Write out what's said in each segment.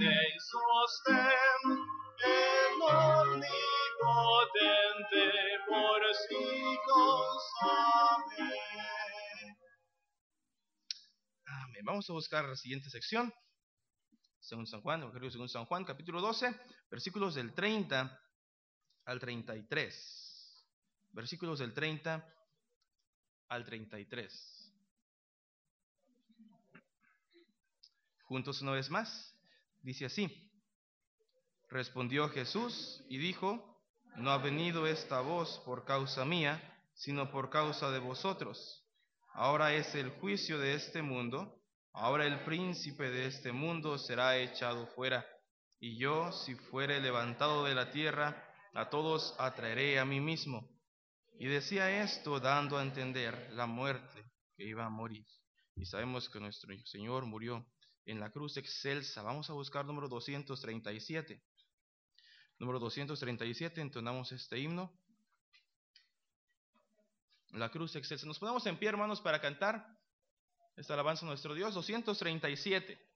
y sostén, el omnipotente por siglos. Amén. Vamos a buscar la siguiente sección. Según San Juan, Evangelio según San Juan, capítulo 12, versículos del 30 al 33. Versículos del 30 al 33. Juntos una vez más, dice así. Respondió Jesús y dijo, no ha venido esta voz por causa mía, sino por causa de vosotros. Ahora es el juicio de este mundo, ahora el príncipe de este mundo será echado fuera, y yo, si fuere levantado de la tierra, a todos atraeré a mí mismo. Y decía esto dando a entender la muerte que iba a morir. Y sabemos que nuestro Señor murió en la cruz excelsa. Vamos a buscar número 237. Número 237, entonamos este himno. La cruz excelsa. Nos ponemos en pie, hermanos, para cantar esta alabanza a nuestro Dios. 237.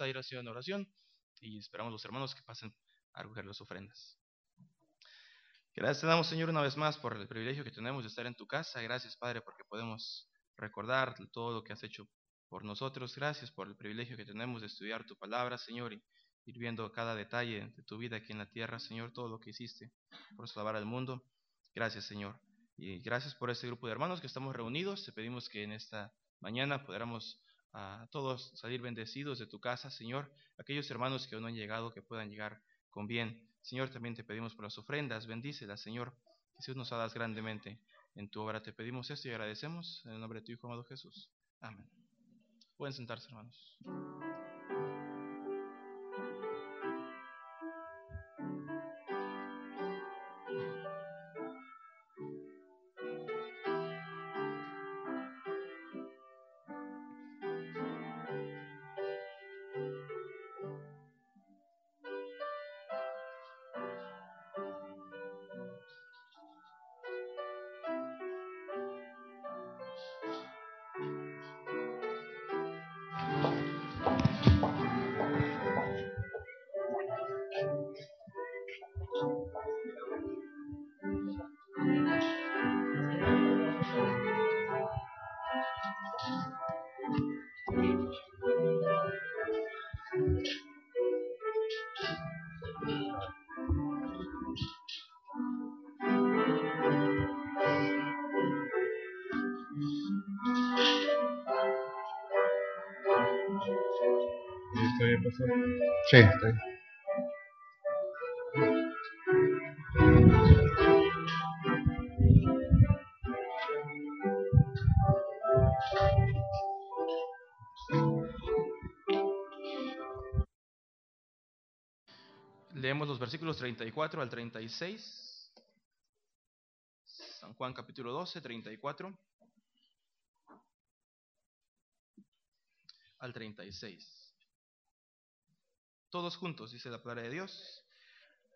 A ir haciendo oración y esperamos los hermanos que pasen a recoger las ofrendas. Gracias te damos, Señor, una vez más por el privilegio que tenemos de estar en tu casa. Gracias, Padre, porque podemos recordar todo lo que has hecho por nosotros. Gracias por el privilegio que tenemos de estudiar tu palabra, Señor, y ir viendo cada detalle de tu vida aquí en la tierra, Señor, todo lo que hiciste por salvar al mundo. Gracias, Señor. Y gracias por este grupo de hermanos que estamos reunidos. Te pedimos que en esta mañana podamos a todos salir bendecidos de tu casa, Señor. Aquellos hermanos que aún no han llegado, que puedan llegar con bien. Señor, también te pedimos por las ofrendas, bendícelas, Señor. Que nos hagas grandemente en tu obra. Te pedimos esto y agradecemos en el nombre de tu Hijo amado Jesús. Amén. Pueden sentarse, hermanos. Leemos los versículos 34 al 36. San Juan capítulo 12, 34 al 36. Todos juntos, dice la palabra de Dios.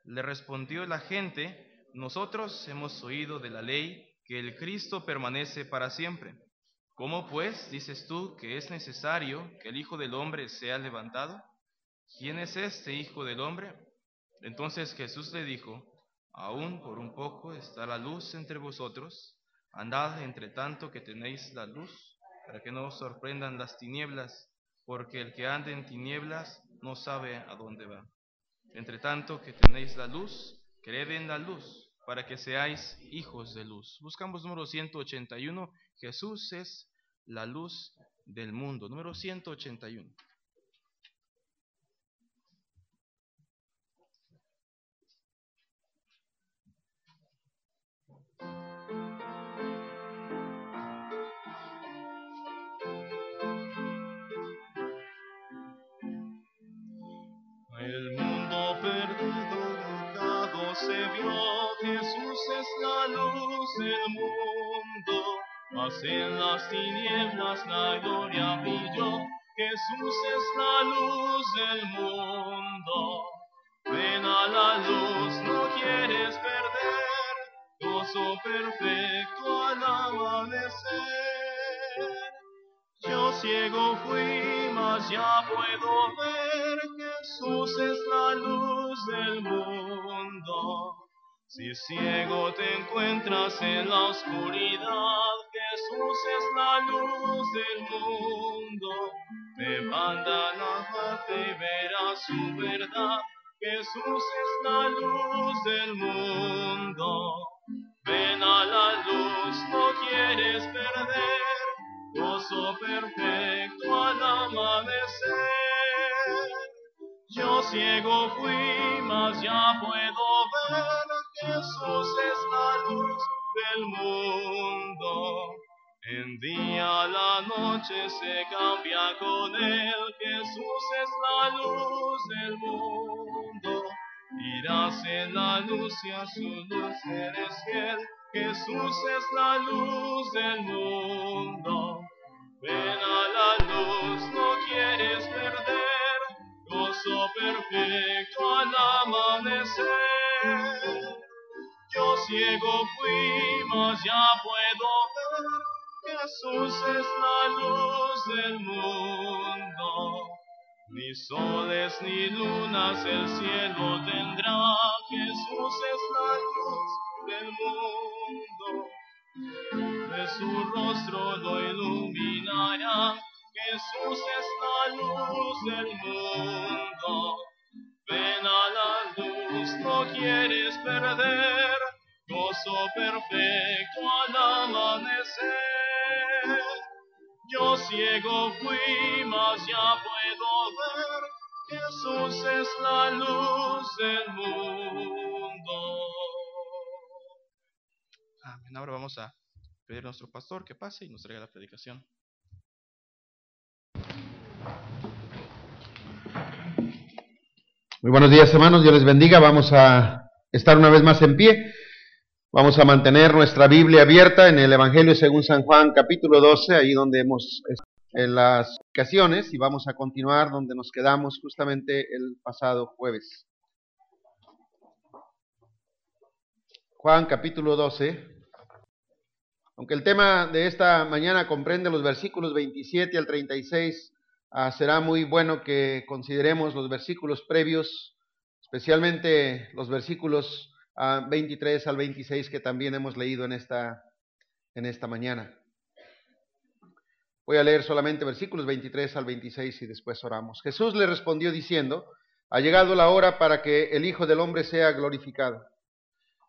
Le respondió la gente, nosotros hemos oído de la ley que el Cristo permanece para siempre. ¿Cómo pues dices tú que es necesario que el Hijo del Hombre sea levantado? ¿Quién es este Hijo del Hombre? Entonces Jesús le dijo, aún por un poco está la luz entre vosotros, andad entre tanto que tenéis la luz, para que no os sorprendan las tinieblas, porque el que anda en tinieblas no sabe a dónde va. Entre tanto que tenéis la luz, creed en la luz, para que seáis hijos de luz. Buscamos número 181, Jesús es la luz del mundo. Número 181. Se vio, Jesús es la luz del mundo. Mas en las tinieblas la gloria brilló, Jesús es la luz del mundo. Ven a la luz, no quieres perder, gozo perfecto al amanecer. Yo ciego fui, mas ya puedo ver, Jesús es la luz del mundo. Si ciego te encuentras en la oscuridad, Jesús es la luz del mundo. Te manda la parte y verás su verdad. Jesús es la luz del mundo. Ven a la luz, no quieres perder, gozo perfecto ciego fui, mas ya puedo ver, Jesús es la luz del mundo. En día la noche se cambia con él, Jesús es la luz del mundo. Irás en la luz y a su luz eres fiel, Jesús es la luz del mundo. Ven a la luz, no quieres perder, perfecto al amanecer. Yo ciego fui, mas ya puedo ver, Jesús es la luz del mundo. Ni soles ni lunas el cielo tendrá, Jesús es la luz del mundo. De su rostro lo iluminará, Jesús es la luz del mundo. Ven a la luz, no quieres perder, gozo perfecto al amanecer. Yo ciego fui, mas ya puedo ver, Jesús es la luz del mundo. Amén. Ahora vamos a pedir a nuestro pastor que pase y nos traiga la predicación. Muy buenos días, hermanos. Dios les bendiga. Vamos a estar una vez más en pie. Vamos a mantener nuestra Biblia abierta en el Evangelio según San Juan, capítulo 12, ahí donde hemos en las ocasiones, y vamos a continuar donde nos quedamos justamente el pasado jueves. Juan, capítulo 12. Aunque el tema de esta mañana comprende los versículos 27 al 36, ah, será muy bueno que consideremos los versículos previos, especialmente los versículos ah, 23 al 26 que también hemos leído en esta, en esta mañana. Voy a leer solamente versículos 23 al 26 y después oramos. Jesús le respondió diciendo, ha llegado la hora para que el Hijo del Hombre sea glorificado.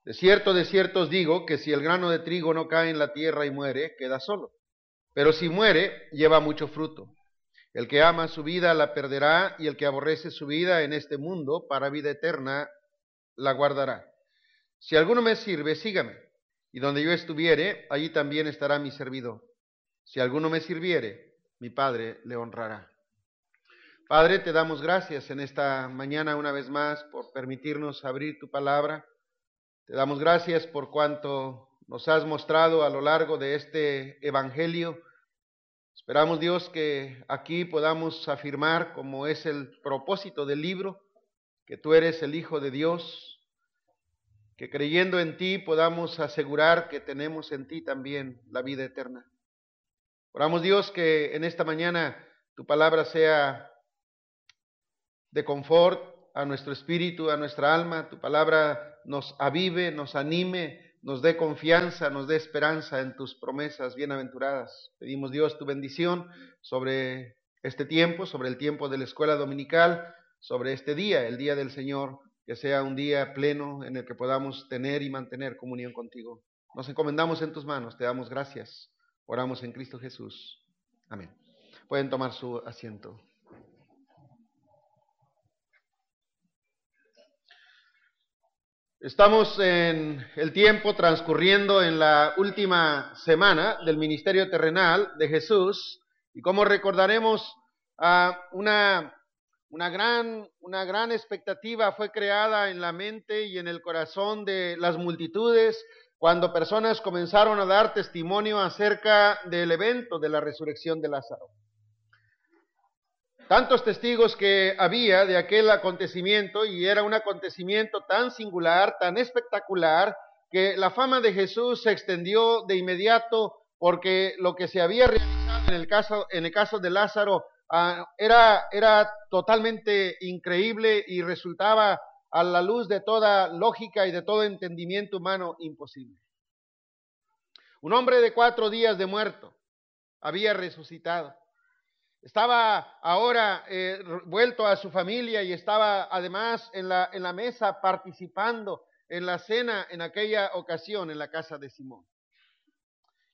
De cierto, de cierto os digo que si el grano de trigo no cae en la tierra y muere, queda solo. Pero si muere, lleva mucho fruto. El que ama su vida la perderá y el que aborrece su vida en este mundo para vida eterna la guardará. Si alguno me sirve, sígame, y donde yo estuviere, allí también estará mi servidor. Si alguno me sirviere, mi Padre le honrará. Padre, te damos gracias en esta mañana una vez más por permitirnos abrir tu palabra. Te damos gracias por cuanto nos has mostrado a lo largo de este Evangelio Esperamos, Dios, que aquí podamos afirmar, como es el propósito del libro, que tú eres el Hijo de Dios, que creyendo en ti podamos asegurar que tenemos en ti también la vida eterna. Oramos, Dios, que en esta mañana tu palabra sea de confort a nuestro espíritu, a nuestra alma, tu palabra nos avive, nos anime, nos dé confianza, nos dé esperanza en tus promesas bienaventuradas. Pedimos Dios tu bendición sobre este tiempo, sobre el tiempo de la escuela dominical, sobre este día, el día del Señor, que sea un día pleno en el que podamos tener y mantener comunión contigo. Nos encomendamos en tus manos, te damos gracias. Oramos en Cristo Jesús. Amén. Pueden tomar su asiento. Estamos en el tiempo transcurriendo en la última semana del ministerio terrenal de Jesús y como recordaremos, una, una, gran, una gran expectativa fue creada en la mente y en el corazón de las multitudes cuando personas comenzaron a dar testimonio acerca del evento de la resurrección de Lázaro tantos testigos que había de aquel acontecimiento y era un acontecimiento tan singular, tan espectacular, que la fama de Jesús se extendió de inmediato porque lo que se había realizado en el caso, en el caso de Lázaro ah, era, era totalmente increíble y resultaba a la luz de toda lógica y de todo entendimiento humano imposible. Un hombre de cuatro días de muerto había resucitado. Estaba ahora eh, vuelto a su familia y estaba además en la, en la mesa participando en la cena en aquella ocasión en la casa de Simón.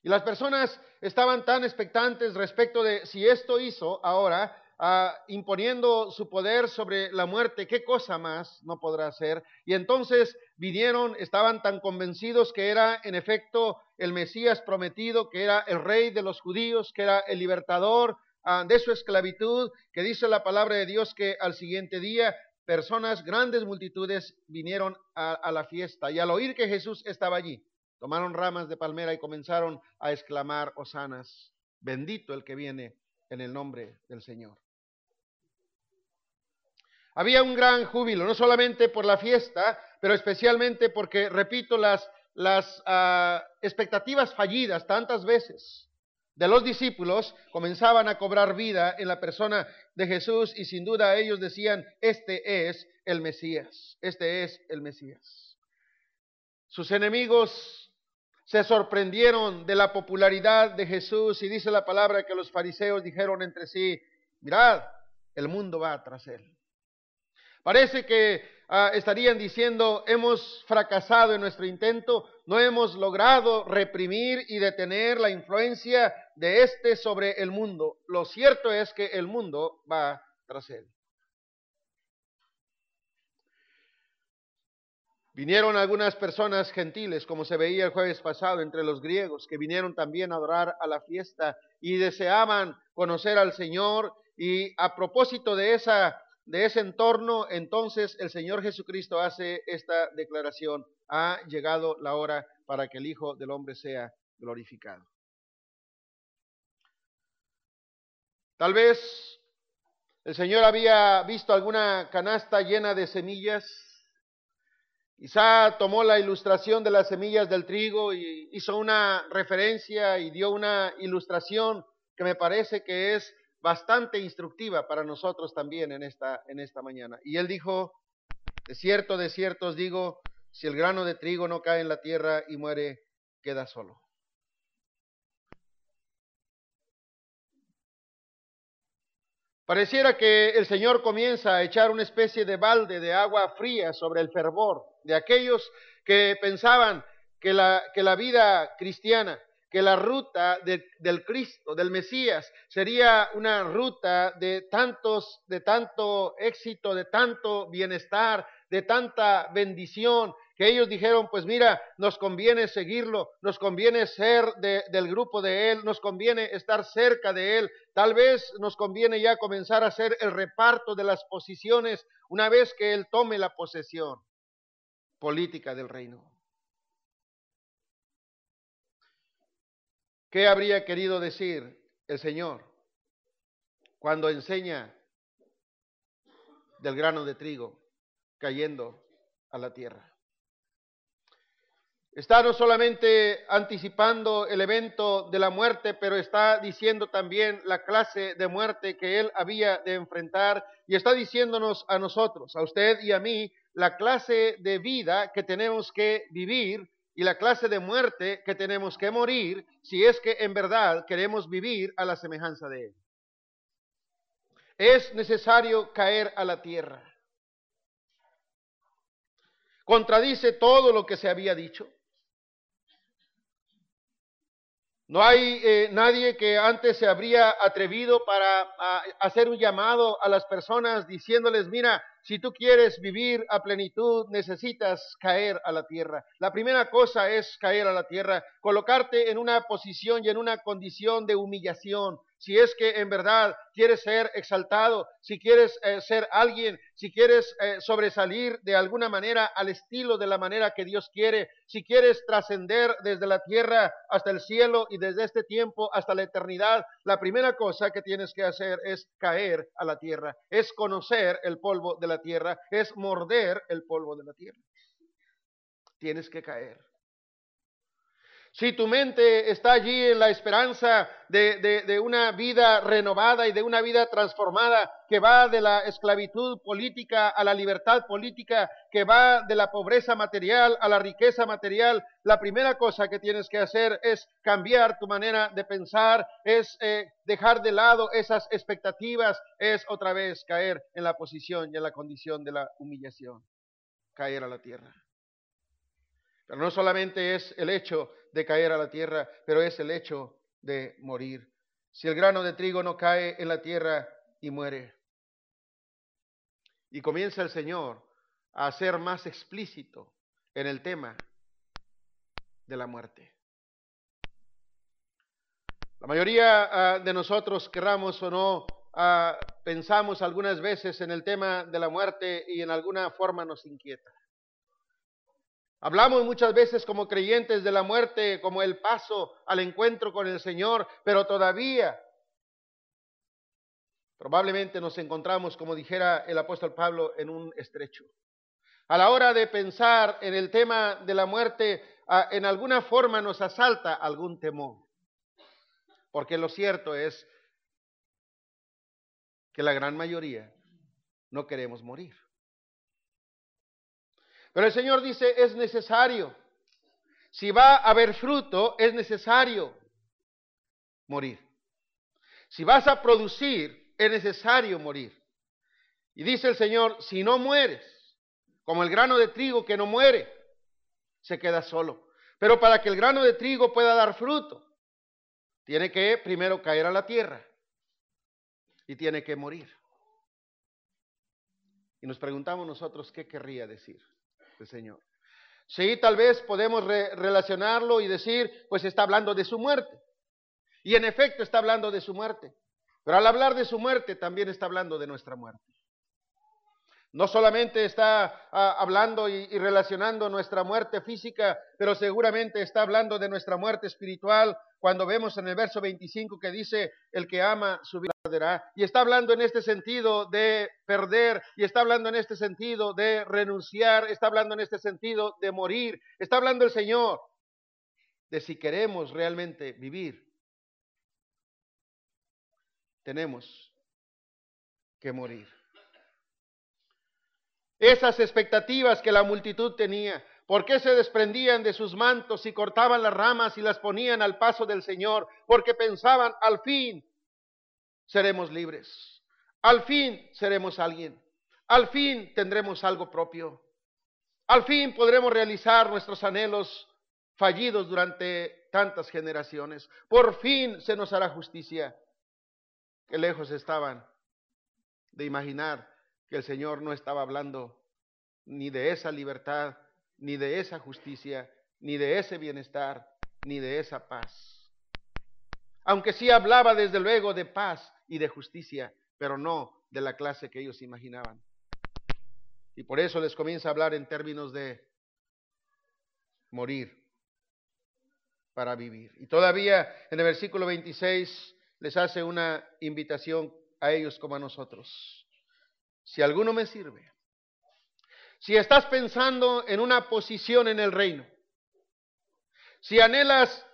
Y las personas estaban tan expectantes respecto de si esto hizo ahora, ah, imponiendo su poder sobre la muerte, ¿qué cosa más no podrá hacer? Y entonces vinieron, estaban tan convencidos que era en efecto el Mesías prometido, que era el rey de los judíos, que era el libertador, Ah, de su esclavitud, que dice la palabra de Dios que al siguiente día personas, grandes multitudes vinieron a, la fiesta. Y al oír que Jesús estaba allí, tomaron ramas de palmera y comenzaron a exclamar, hosanas, bendito el que viene en el nombre del Señor. Había un gran júbilo, no solamente por la fiesta, pero especialmente porque, repito, las, las ah, expectativas fallidas tantas veces de los discípulos comenzaban a cobrar vida en la persona de Jesús y sin duda ellos decían, este es el Mesías, este es el Mesías. Sus enemigos se sorprendieron de la popularidad de Jesús y dice la palabra que los fariseos dijeron entre sí, mirad, el mundo va tras él. Parece que ah, estarían diciendo, hemos fracasado en nuestro intento, no hemos logrado reprimir y detener la influencia de éste sobre el mundo. Lo cierto es que el mundo va tras él. Vinieron algunas personas gentiles, como se veía el jueves pasado entre los griegos, que vinieron también a adorar a la fiesta y deseaban conocer al Señor. Y a propósito de esa de ese entorno, entonces el Señor Jesucristo hace esta declaración, ha llegado la hora para que el Hijo del Hombre sea glorificado. Tal vez el Señor había visto alguna canasta llena de semillas, quizá tomó la ilustración de las semillas del trigo y hizo una referencia y dio una ilustración que me parece que es bastante instructiva para nosotros también en esta, en esta mañana. Y él dijo, de cierto, de cierto os digo, si el grano de trigo no cae en la tierra y muere, queda solo. Pareciera que el Señor comienza a echar una especie de balde de agua fría sobre el fervor de aquellos que pensaban que la, que la vida cristiana que la ruta del Cristo, del Mesías, sería una ruta de tantos, de tanto éxito, de tanto bienestar, de tanta bendición, que ellos dijeron, pues mira, nos conviene seguirlo, nos conviene ser del grupo de Él, nos conviene estar cerca de Él, tal vez nos conviene ya comenzar a hacer el reparto de las posiciones una vez que Él tome la posesión política del reino. ¿Qué habría querido decir el Señor cuando enseña del grano de trigo cayendo a la tierra? Está no solamente anticipando el evento de la muerte, pero está diciendo también la clase de muerte que él había de enfrentar y está diciéndonos a nosotros, a usted y a mí, la clase de vida que tenemos que vivir y la clase de muerte que tenemos que morir si es que en verdad queremos vivir a la semejanza de Él. Es necesario caer a la tierra. Contradice todo lo que se había dicho. No hay eh, nadie que antes se habría atrevido para hacer un llamado a las personas diciéndoles, mira, si tú quieres vivir a plenitud, necesitas caer a la tierra. La primera cosa es caer a la tierra, colocarte en una posición y en una condición de humillación, si es que en verdad quieres ser exaltado, si quieres eh, ser alguien, si quieres eh, sobresalir de alguna manera al estilo de la manera que Dios quiere, si quieres trascender desde la tierra hasta el cielo y desde este tiempo hasta la eternidad, la primera cosa que tienes que hacer es caer a la tierra, es conocer el polvo de la tierra, es morder el polvo de la tierra. Tienes que caer. Si tu mente está allí en la esperanza de, una vida renovada y de una vida transformada, que va de la esclavitud política a la libertad política, que va de la pobreza material a la riqueza material, la primera cosa que tienes que hacer es cambiar tu manera de pensar, es eh, dejar de lado esas expectativas, es otra vez caer en la posición y en la condición de la humillación, caer a la tierra. Pero no solamente es el hecho de caer a la tierra, pero es el hecho de morir. Si el grano de trigo no cae en la tierra y muere. Y comienza el Señor a ser más explícito en el tema de la muerte. La mayoría ah, de nosotros, querramos o no, ah, pensamos algunas veces en el tema de la muerte y en alguna forma nos inquieta. Hablamos muchas veces como creyentes de la muerte, como el paso al encuentro con el Señor, pero todavía probablemente nos encontramos, como dijera el apóstol Pablo, en un estrecho. A la hora de pensar en el tema de la muerte, en alguna forma nos asalta algún temor. Porque lo cierto es que la gran mayoría no queremos morir. Pero el Señor dice, es necesario. Si va a haber fruto, es necesario morir. Si vas a producir, es necesario morir. Y dice el Señor, si no mueres, como el grano de trigo que no muere, se queda solo. Pero para que el grano de trigo pueda dar fruto, tiene que primero caer a la tierra y tiene que morir. Y nos preguntamos nosotros qué querría decir. Señor. Sí, tal vez podemos relacionarlo y decir, pues está hablando de su muerte. Y en efecto está hablando de su muerte. Pero al hablar de su muerte también está hablando de nuestra muerte. No solamente está ah, hablando y, y, relacionando nuestra muerte física, pero seguramente está hablando de nuestra muerte espiritual cuando vemos en el verso 25 que dice, el que ama su vida Y está hablando en este sentido de perder, y está hablando en este sentido de renunciar, está hablando en este sentido de morir, está hablando el Señor de si queremos realmente vivir, tenemos que morir. Esas expectativas que la multitud tenía, ¿Por qué se desprendían de sus mantos y cortaban las ramas y las ponían al paso del Señor? Porque pensaban, al fin seremos libres, al fin seremos alguien, al fin tendremos algo propio, al fin podremos realizar nuestros anhelos fallidos durante tantas generaciones. Por fin se nos hará justicia. Qué lejos estaban de imaginar que el Señor no estaba hablando ni de esa libertad, ni de esa justicia, ni de ese bienestar, ni de esa paz. Aunque sí hablaba desde luego de paz y de justicia, pero no de la clase que ellos imaginaban. Y por eso les comienza a hablar en términos de morir para vivir. Y todavía en el versículo 26 les hace una invitación a ellos como a nosotros. Si alguno me sirve, si estás pensando en una posición en el reino, si anhelas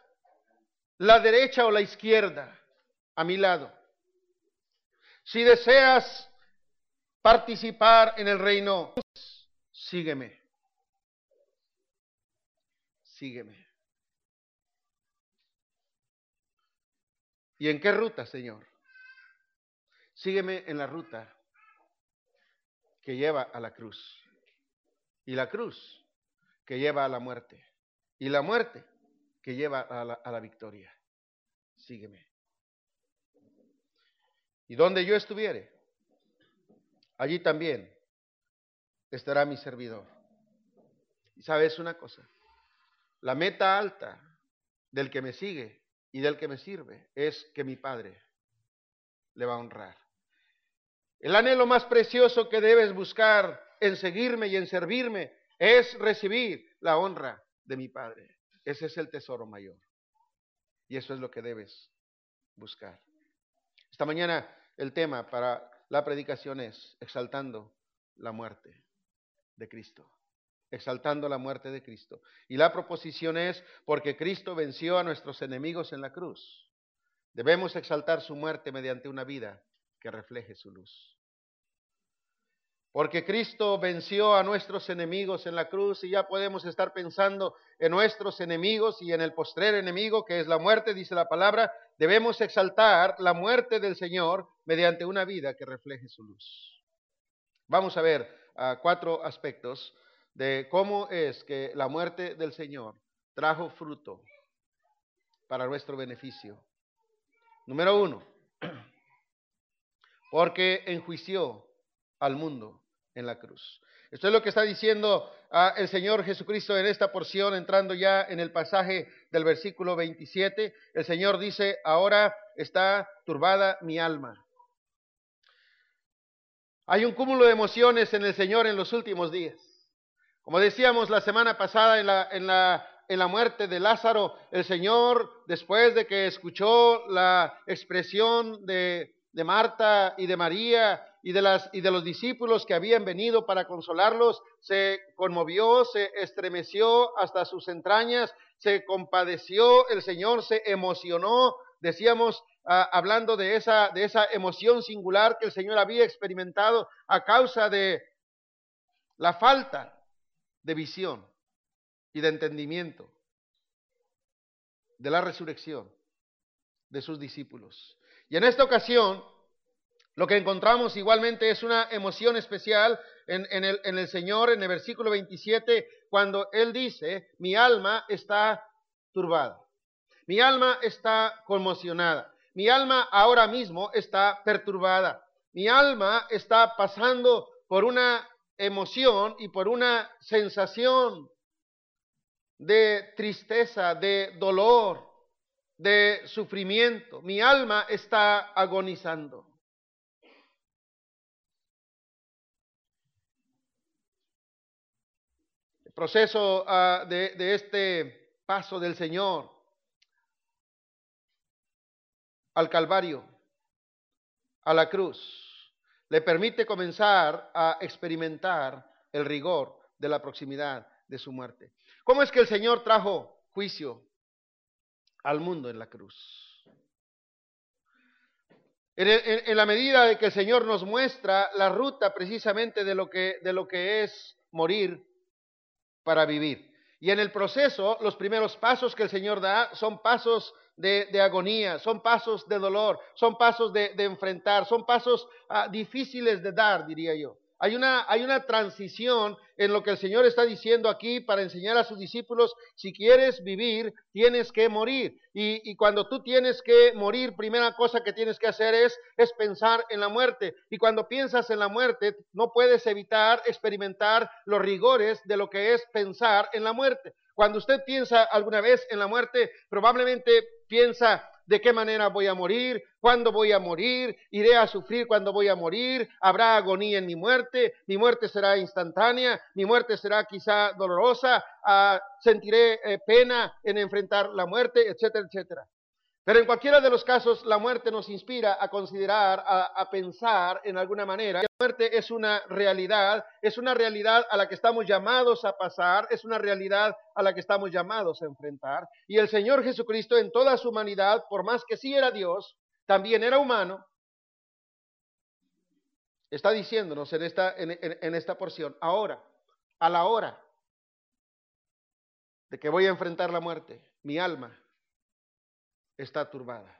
la derecha o la izquierda a mi lado, si deseas participar en el reino, sígueme. Sígueme. ¿Y en qué ruta, Señor? Sígueme en la ruta que lleva a la cruz. Y la cruz que lleva a la muerte. Y la muerte que lleva a la, victoria. Sígueme. Y donde yo estuviere, allí también estará mi servidor. Y sabes una cosa, la meta alta del que me sigue y del que me sirve es que mi Padre le va a honrar. El anhelo más precioso que debes buscar en seguirme y en servirme es recibir la honra de mi Padre. Ese es el tesoro mayor. Y eso es lo que debes buscar. Esta mañana el tema para la predicación es exaltando la muerte de Cristo exaltando la muerte de Cristo. Y la proposición es, porque Cristo venció a nuestros enemigos en la cruz, debemos exaltar su muerte mediante una vida que refleje su luz. Porque Cristo venció a nuestros enemigos en la cruz y ya podemos estar pensando en nuestros enemigos y en el postrer enemigo que es la muerte, dice la palabra, debemos exaltar la muerte del Señor mediante una vida que refleje su luz. Vamos a ver ah, cuatro aspectos de cómo es que la muerte del Señor trajo fruto para nuestro beneficio. Número uno, porque enjuició al mundo en la cruz. Esto es lo que está diciendo ah, el Señor Jesucristo en esta porción, entrando ya en el pasaje del versículo 27. El Señor dice, ahora está turbada mi alma. Hay un cúmulo de emociones en el Señor en los últimos días. Como decíamos la semana pasada en la, en la, en la muerte de Lázaro, el Señor, después de que escuchó la expresión de, de Marta y de María y de, las, y de los discípulos que habían venido para consolarlos, se conmovió, se estremeció hasta sus entrañas, se compadeció, el Señor se emocionó, decíamos, ah, hablando de esa, de esa emoción singular que el Señor había experimentado a causa de la falta de visión y de entendimiento de la resurrección de sus discípulos. Y en esta ocasión, lo que encontramos igualmente es una emoción especial en, el, en el Señor, en el versículo 27, cuando Él dice, mi alma está turbada, mi alma está conmocionada, mi alma ahora mismo está perturbada, mi alma está pasando por una emoción y por una sensación de tristeza, de dolor, de sufrimiento. Mi alma está agonizando. El proceso ah, de, este paso del Señor al Calvario, a la cruz, le permite comenzar a experimentar el rigor de la proximidad de su muerte. ¿Cómo es que el Señor trajo juicio al mundo en la cruz? En, la medida de que el Señor nos muestra la ruta precisamente de lo que, de lo que es morir para vivir. Y en el proceso, los primeros pasos que el Señor da son pasos de, agonía, son pasos de dolor, son pasos de, enfrentar, son pasos ah, difíciles de dar, diría yo. Hay una, transición en lo que el Señor está diciendo aquí para enseñar a sus discípulos, si quieres vivir, tienes que morir. Y, y, cuando tú tienes que morir, primera cosa que tienes que hacer es, es pensar en la muerte. Y cuando piensas en la muerte, no puedes evitar experimentar los rigores de lo que es pensar en la muerte. Cuando usted piensa alguna vez en la muerte, probablemente piensa de qué manera voy a morir, cuándo voy a morir, iré a sufrir cuando voy a morir, habrá agonía en mi muerte, mi muerte será instantánea, mi muerte será quizá dolorosa, ah, sentiré eh, pena en enfrentar la muerte, etcétera, etcétera. Pero en cualquiera de los casos, la muerte nos inspira a considerar, a, pensar en alguna manera. La muerte es una realidad, es una realidad a la que estamos llamados a pasar, es una realidad a la que estamos llamados a enfrentar. Y el Señor Jesucristo en toda su humanidad, por más que sí era Dios, también era humano, está diciéndonos en esta, en esta porción, ahora, a la hora de que voy a enfrentar la muerte, mi alma está turbada.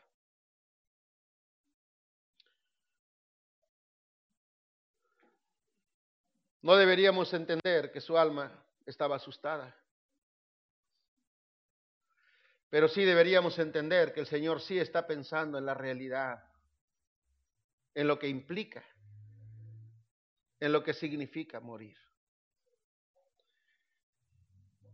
No deberíamos entender que su alma estaba asustada. Pero sí deberíamos entender que el Señor sí está pensando en la realidad, en lo que implica, en lo que significa morir.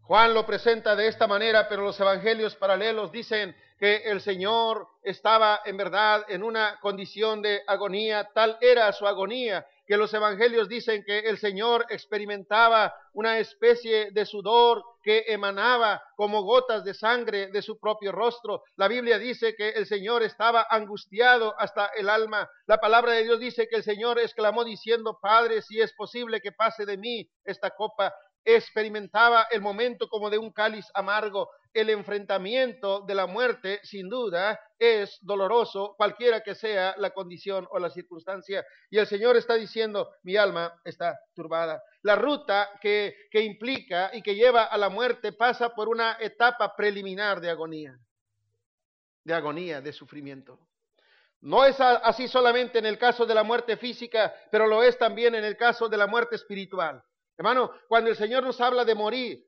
Juan lo presenta de esta manera, pero los evangelios paralelos dicen que el Señor estaba en verdad en una condición de agonía, tal era su agonía, que los evangelios dicen que el Señor experimentaba una especie de sudor que emanaba como gotas de sangre de su propio rostro. La Biblia dice que el Señor estaba angustiado hasta el alma. La palabra de Dios dice que el Señor exclamó diciendo, Padre, si es posible que pase de mí esta copa experimentaba el momento como de un cáliz amargo. El enfrentamiento de la muerte, sin duda, es doloroso, cualquiera que sea la condición o la circunstancia. Y el Señor está diciendo, mi alma está turbada. La ruta que, que implica y que lleva a la muerte pasa por una etapa preliminar de agonía, de agonía, de sufrimiento. No es así solamente en el caso de la muerte física, pero lo es también en el caso de la muerte espiritual. Hermano, cuando el Señor nos habla de morir,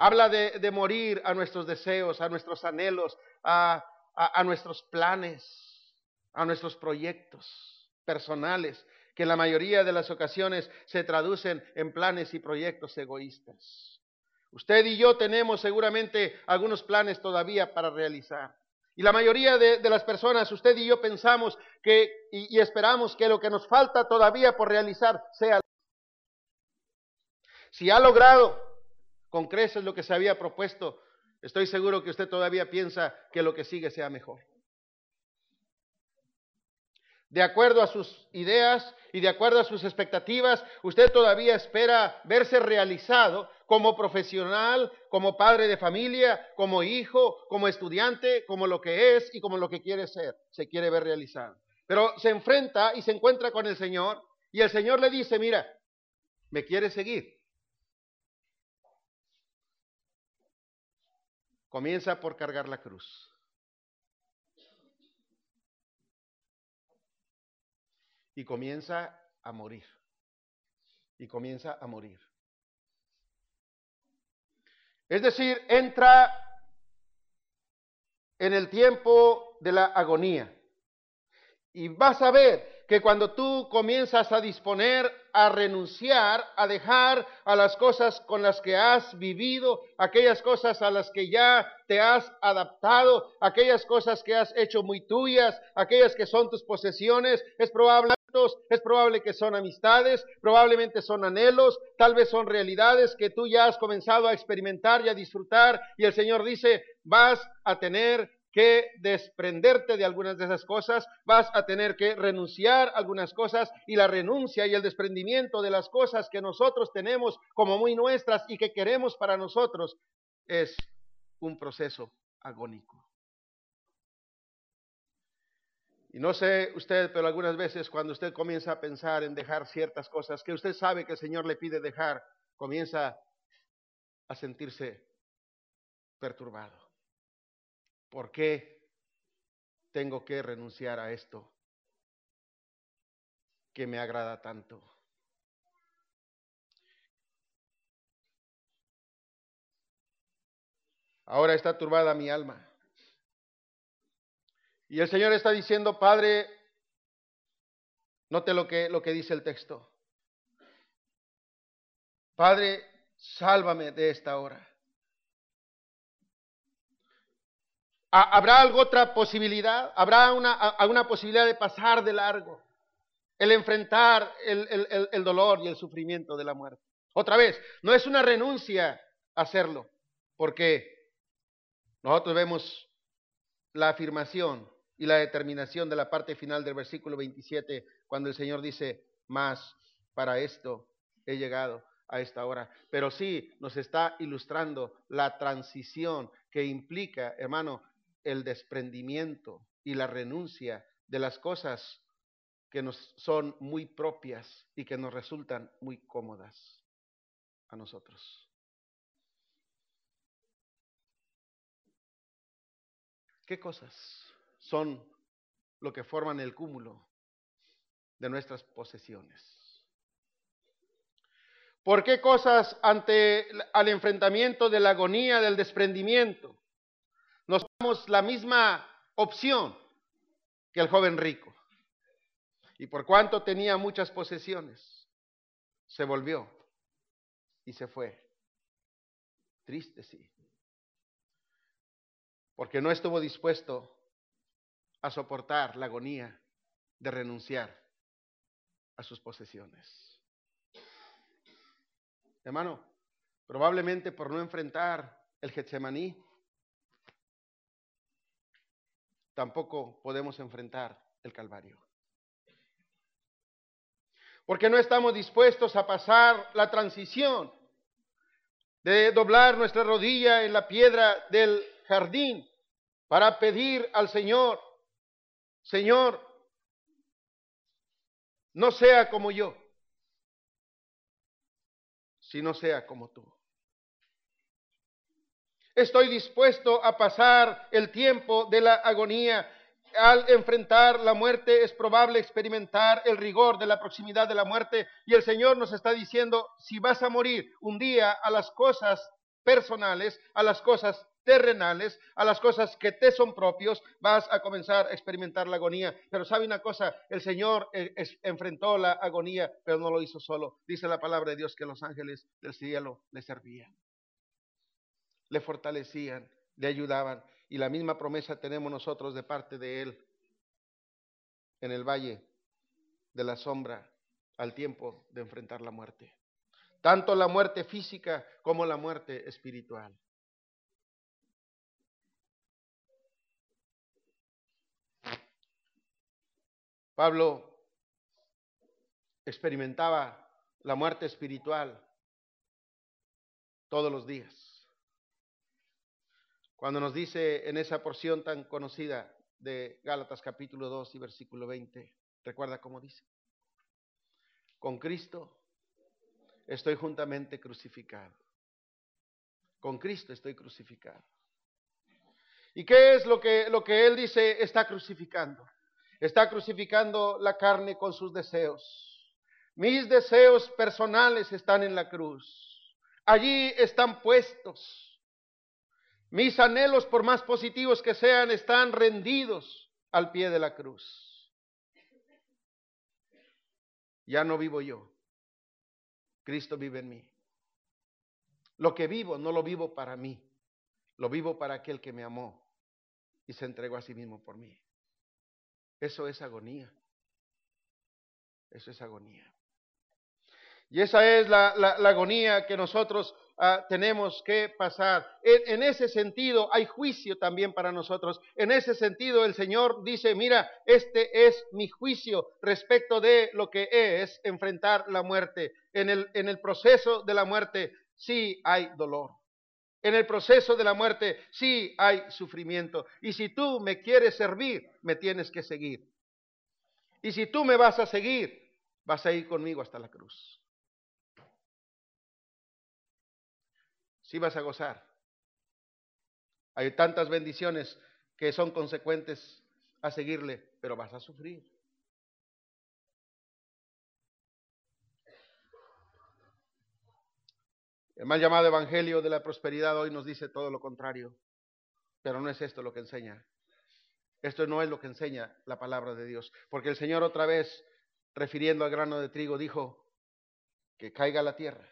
habla de, morir a nuestros deseos, a nuestros anhelos, a, nuestros planes, a nuestros proyectos personales, que en la mayoría de las ocasiones se traducen en planes y proyectos egoístas. Usted y yo tenemos seguramente algunos planes todavía para realizar. Y la mayoría de, las personas, usted y yo pensamos que y, esperamos que lo que nos falta todavía por realizar sea si ha logrado con creces lo que se había propuesto, estoy seguro que usted todavía piensa que lo que sigue sea mejor. De acuerdo a sus ideas y de acuerdo a sus expectativas, usted todavía espera verse realizado como profesional, como padre de familia, como hijo, como estudiante, como lo que es y como lo que quiere ser. Se quiere ver realizado. Pero se enfrenta y se encuentra con el Señor y el Señor le dice, mira, ¿me quieres seguir? Comienza por cargar la cruz. Y comienza a morir. Y comienza a morir. Es decir, entra en el tiempo de la agonía. Y vas a ver que cuando tú comienzas a disponer, a renunciar, a dejar a las cosas con las que has vivido, aquellas cosas a las que ya te has adaptado, aquellas cosas que has hecho muy tuyas, aquellas que son tus posesiones, es probable es probable que son amistades, probablemente son anhelos, tal vez son realidades que tú ya has comenzado a experimentar y a disfrutar y el Señor dice, vas a tener que desprenderte de algunas de esas cosas, vas a tener que renunciar a algunas cosas y la renuncia y el desprendimiento de las cosas que nosotros tenemos como muy nuestras y que queremos para nosotros es un proceso agónico. Y no sé usted, pero algunas veces cuando usted comienza a pensar en dejar ciertas cosas que usted sabe que el Señor le pide dejar, comienza a sentirse perturbado. ¿Por qué tengo que renunciar a esto que me agrada tanto? Ahora está turbada mi alma. Y el Señor está diciendo, Padre, note lo que, lo que dice el texto. Padre, sálvame de esta hora. ¿Habrá alguna otra posibilidad? ¿Habrá una, alguna posibilidad de pasar de largo? El enfrentar el, el dolor y el sufrimiento de la muerte. Otra vez, no es una renuncia hacerlo, porque nosotros vemos la afirmación y la determinación de la parte final del versículo 27, cuando el Señor dice, más para esto he llegado a esta hora. Pero sí nos está ilustrando la transición que implica, hermano, el desprendimiento y la renuncia de las cosas que nos son muy propias y que nos resultan muy cómodas a nosotros. ¿Qué cosas son lo que forman el cúmulo de nuestras posesiones? ¿Por qué cosas ante el enfrentamiento de la agonía del desprendimiento nos damos la misma opción que el joven rico. Y por cuanto tenía muchas posesiones, se volvió y se fue. Triste, sí. Porque no estuvo dispuesto a soportar la agonía de renunciar a sus posesiones. Hermano, probablemente por no enfrentar el Getsemaní, tampoco podemos enfrentar el Calvario. Porque no estamos dispuestos a pasar la transición de doblar nuestra rodilla en la piedra del jardín para pedir al Señor, Señor, no sea como yo, sino sea como tú. Estoy dispuesto a pasar el tiempo de la agonía. Al enfrentar la muerte es probable experimentar el rigor de la proximidad de la muerte y el Señor nos está diciendo, si vas a morir un día a las cosas personales, a las cosas terrenales, a las cosas que te son propios, vas a comenzar a experimentar la agonía. Pero sabe una cosa, el Señor eh, enfrentó la agonía, pero no lo hizo solo. Dice la palabra de Dios que los ángeles del cielo le servían le fortalecían, le ayudaban. Y la misma promesa tenemos nosotros de parte de Él en el valle de la sombra al tiempo de enfrentar la muerte. Tanto la muerte física como la muerte espiritual. Pablo experimentaba la muerte espiritual todos los días. Cuando nos dice en esa porción tan conocida de Gálatas capítulo 2 y versículo 20, recuerda cómo dice, con Cristo estoy juntamente crucificado. Con Cristo estoy crucificado. ¿Y qué es lo que, lo que Él dice está crucificando? Está crucificando la carne con sus deseos. Mis deseos personales están en la cruz. Allí están puestos. Mis anhelos, por más positivos que sean, están rendidos al pie de la cruz. Ya no vivo yo. Cristo vive en mí. Lo que vivo no lo vivo para mí. Lo vivo para aquel que me amó y se entregó a sí mismo por mí. Eso es agonía. Eso es agonía. Y esa es la, la agonía que nosotros Ah, tenemos que pasar. En, ese sentido hay juicio también para nosotros. En ese sentido el Señor dice, mira, este es mi juicio respecto de lo que es enfrentar la muerte. En el, en el proceso de la muerte sí hay dolor. En el proceso de la muerte sí hay sufrimiento. Y si tú me quieres servir, me tienes que seguir. Y si tú me vas a seguir, vas a ir conmigo hasta la cruz. Sí vas a gozar. Hay tantas bendiciones que son consecuentes a seguirle, pero vas a sufrir. El mal llamado Evangelio de la Prosperidad hoy nos dice todo lo contrario, pero no es esto lo que enseña. Esto no es lo que enseña la palabra de Dios, porque el Señor otra vez, refiriendo al grano de trigo, dijo que caiga la tierra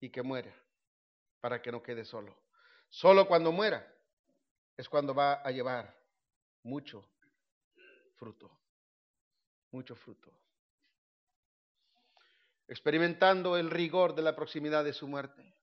y que muera, para que no quede solo. Solo cuando muera es cuando va a llevar mucho fruto, mucho fruto. Experimentando el rigor de la proximidad de su muerte.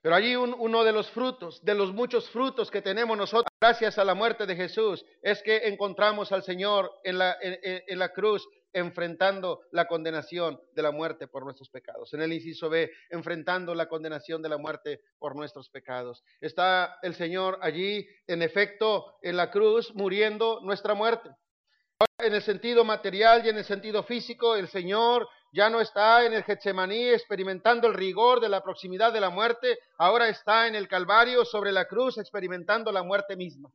Pero allí uno de los frutos, de los muchos frutos que tenemos nosotros, gracias a la muerte de Jesús, es que encontramos al Señor en la, en la cruz enfrentando la condenación de la muerte por nuestros pecados. En el inciso B, enfrentando la condenación de la muerte por nuestros pecados. Está el Señor allí, en efecto, en la cruz, muriendo nuestra muerte. En el sentido material y en el sentido físico, el Señor ya no está en el Getsemaní experimentando el rigor de la proximidad de la muerte, ahora está en el Calvario sobre la cruz experimentando la muerte misma.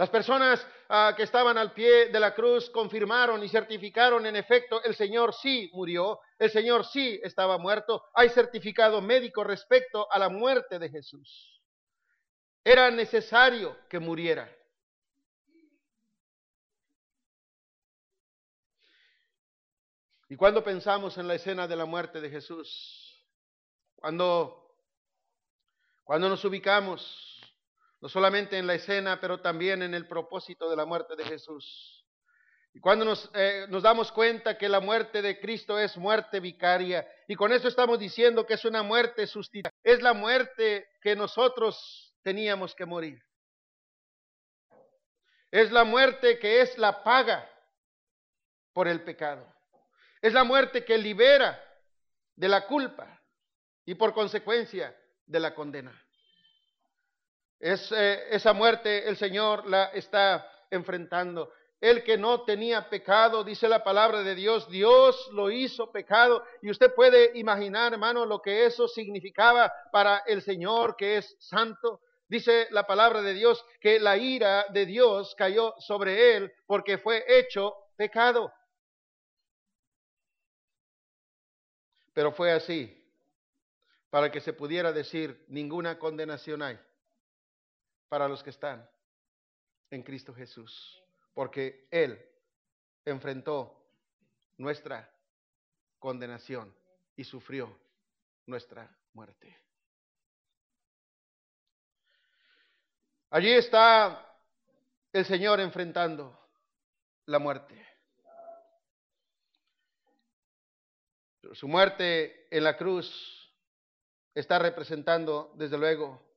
Las personas ah, que estaban al pie de la cruz confirmaron y certificaron en efecto, el Señor sí murió, el Señor sí estaba muerto. Hay certificado médico respecto a la muerte de Jesús. Era necesario que muriera. Y cuando pensamos en la escena de la muerte de Jesús, cuando, cuando nos ubicamos no solamente en la escena, pero también en el propósito de la muerte de Jesús. Y cuando nos, eh, nos, damos cuenta que la muerte de Cristo es muerte vicaria, y con eso estamos diciendo que es una muerte sustituta, es la muerte que nosotros teníamos que morir. Es la muerte que es la paga por el pecado. Es la muerte que libera de la culpa y por consecuencia de la condena. Es, eh, esa muerte el Señor la está enfrentando. El que no tenía pecado, dice la palabra de Dios, Dios lo hizo pecado. Y usted puede imaginar, hermano, lo que eso significaba para el Señor que es santo. Dice la palabra de Dios que la ira de Dios cayó sobre él porque fue hecho pecado. Pero fue así, para que se pudiera decir, ninguna condenación hay para los que están en Cristo Jesús, porque Él enfrentó nuestra condenación y sufrió nuestra muerte. Allí está el Señor enfrentando la muerte. Su muerte en la cruz está representando, desde luego,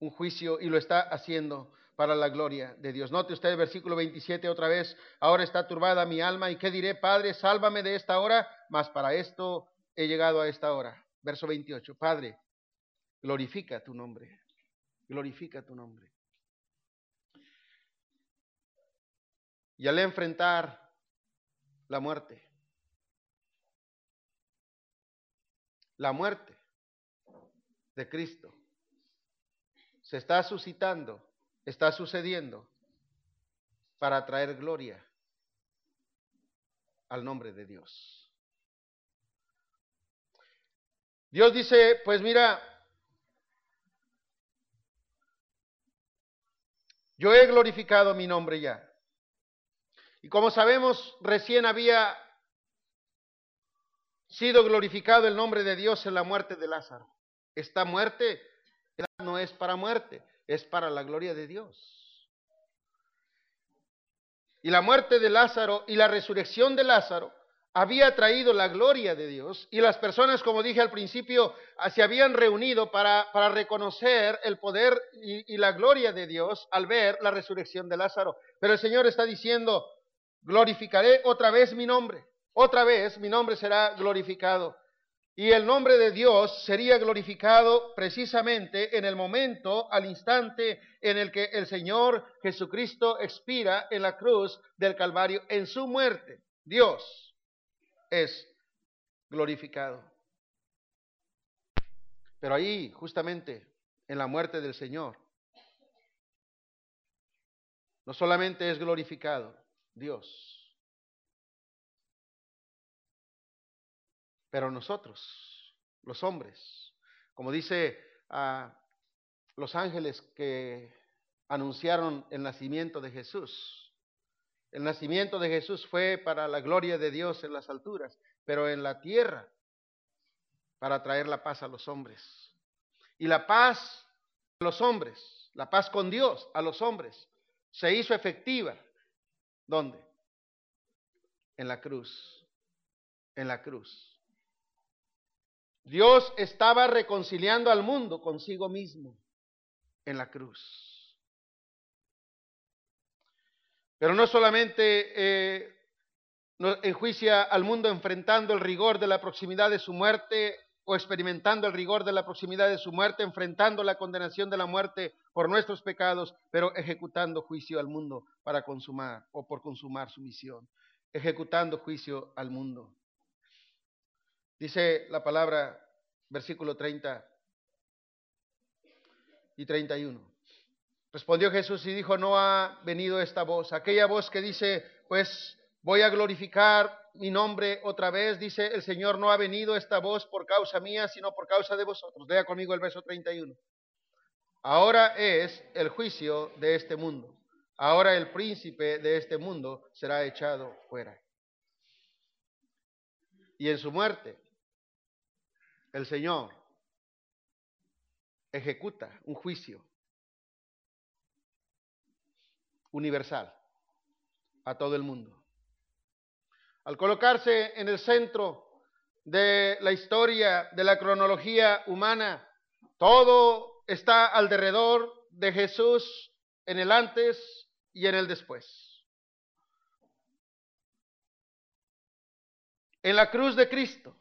un juicio y lo está haciendo para la gloria de Dios. Note usted el versículo 27 otra vez, ahora está turbada mi alma y qué diré, Padre, sálvame de esta hora, mas para esto he llegado a esta hora. Verso 28, Padre, glorifica tu nombre, glorifica tu nombre. Y al enfrentar la muerte, la muerte de Cristo, se está suscitando, está sucediendo para traer gloria al nombre de Dios. Dios dice, pues mira, yo he glorificado mi nombre ya. Y como sabemos, recién había sido glorificado el nombre de Dios en la muerte de Lázaro. Esta muerte no es para muerte, es para la gloria de Dios. Y la muerte de Lázaro y la resurrección de Lázaro había traído la gloria de Dios y las personas, como dije al principio, ah, se habían reunido para, para reconocer el poder y, y la gloria de Dios al ver la resurrección de Lázaro. Pero el Señor está diciendo, glorificaré otra vez mi nombre, otra vez mi nombre será glorificado. Y el nombre de Dios sería glorificado precisamente en el momento, al instante en el que el Señor Jesucristo expira en la cruz del Calvario, en su muerte. Dios es glorificado. Pero ahí, justamente, en la muerte del Señor, no solamente es glorificado Dios, Pero nosotros, los hombres, como dice a los ángeles que anunciaron el nacimiento de Jesús, el nacimiento de Jesús fue para la gloria de Dios en las alturas, pero en la tierra para traer la paz a los hombres. Y la paz a los hombres, la paz con Dios a los hombres, se hizo efectiva. ¿Dónde? En la cruz. En la cruz. Dios estaba reconciliando al mundo consigo mismo en la cruz. Pero no solamente eh, enjuicia al mundo enfrentando el rigor de la proximidad de su muerte o experimentando el rigor de la proximidad de su muerte, enfrentando la condenación de la muerte por nuestros pecados, pero ejecutando juicio al mundo para consumar o por consumar su misión, ejecutando juicio al mundo. Dice la palabra, versículo 30 y 31. Respondió Jesús y dijo, no ha venido esta voz, aquella voz que dice, pues voy a glorificar mi nombre otra vez, dice el Señor, no ha venido esta voz por causa mía, sino por causa de vosotros. Lea conmigo el verso 31. Ahora es el juicio de este mundo. Ahora el príncipe de este mundo será echado fuera. Y en su muerte el Señor ejecuta un juicio universal a todo el mundo. Al colocarse en el centro de la historia, de la cronología humana, todo está alrededor de Jesús en el antes y en el después. En la cruz de Cristo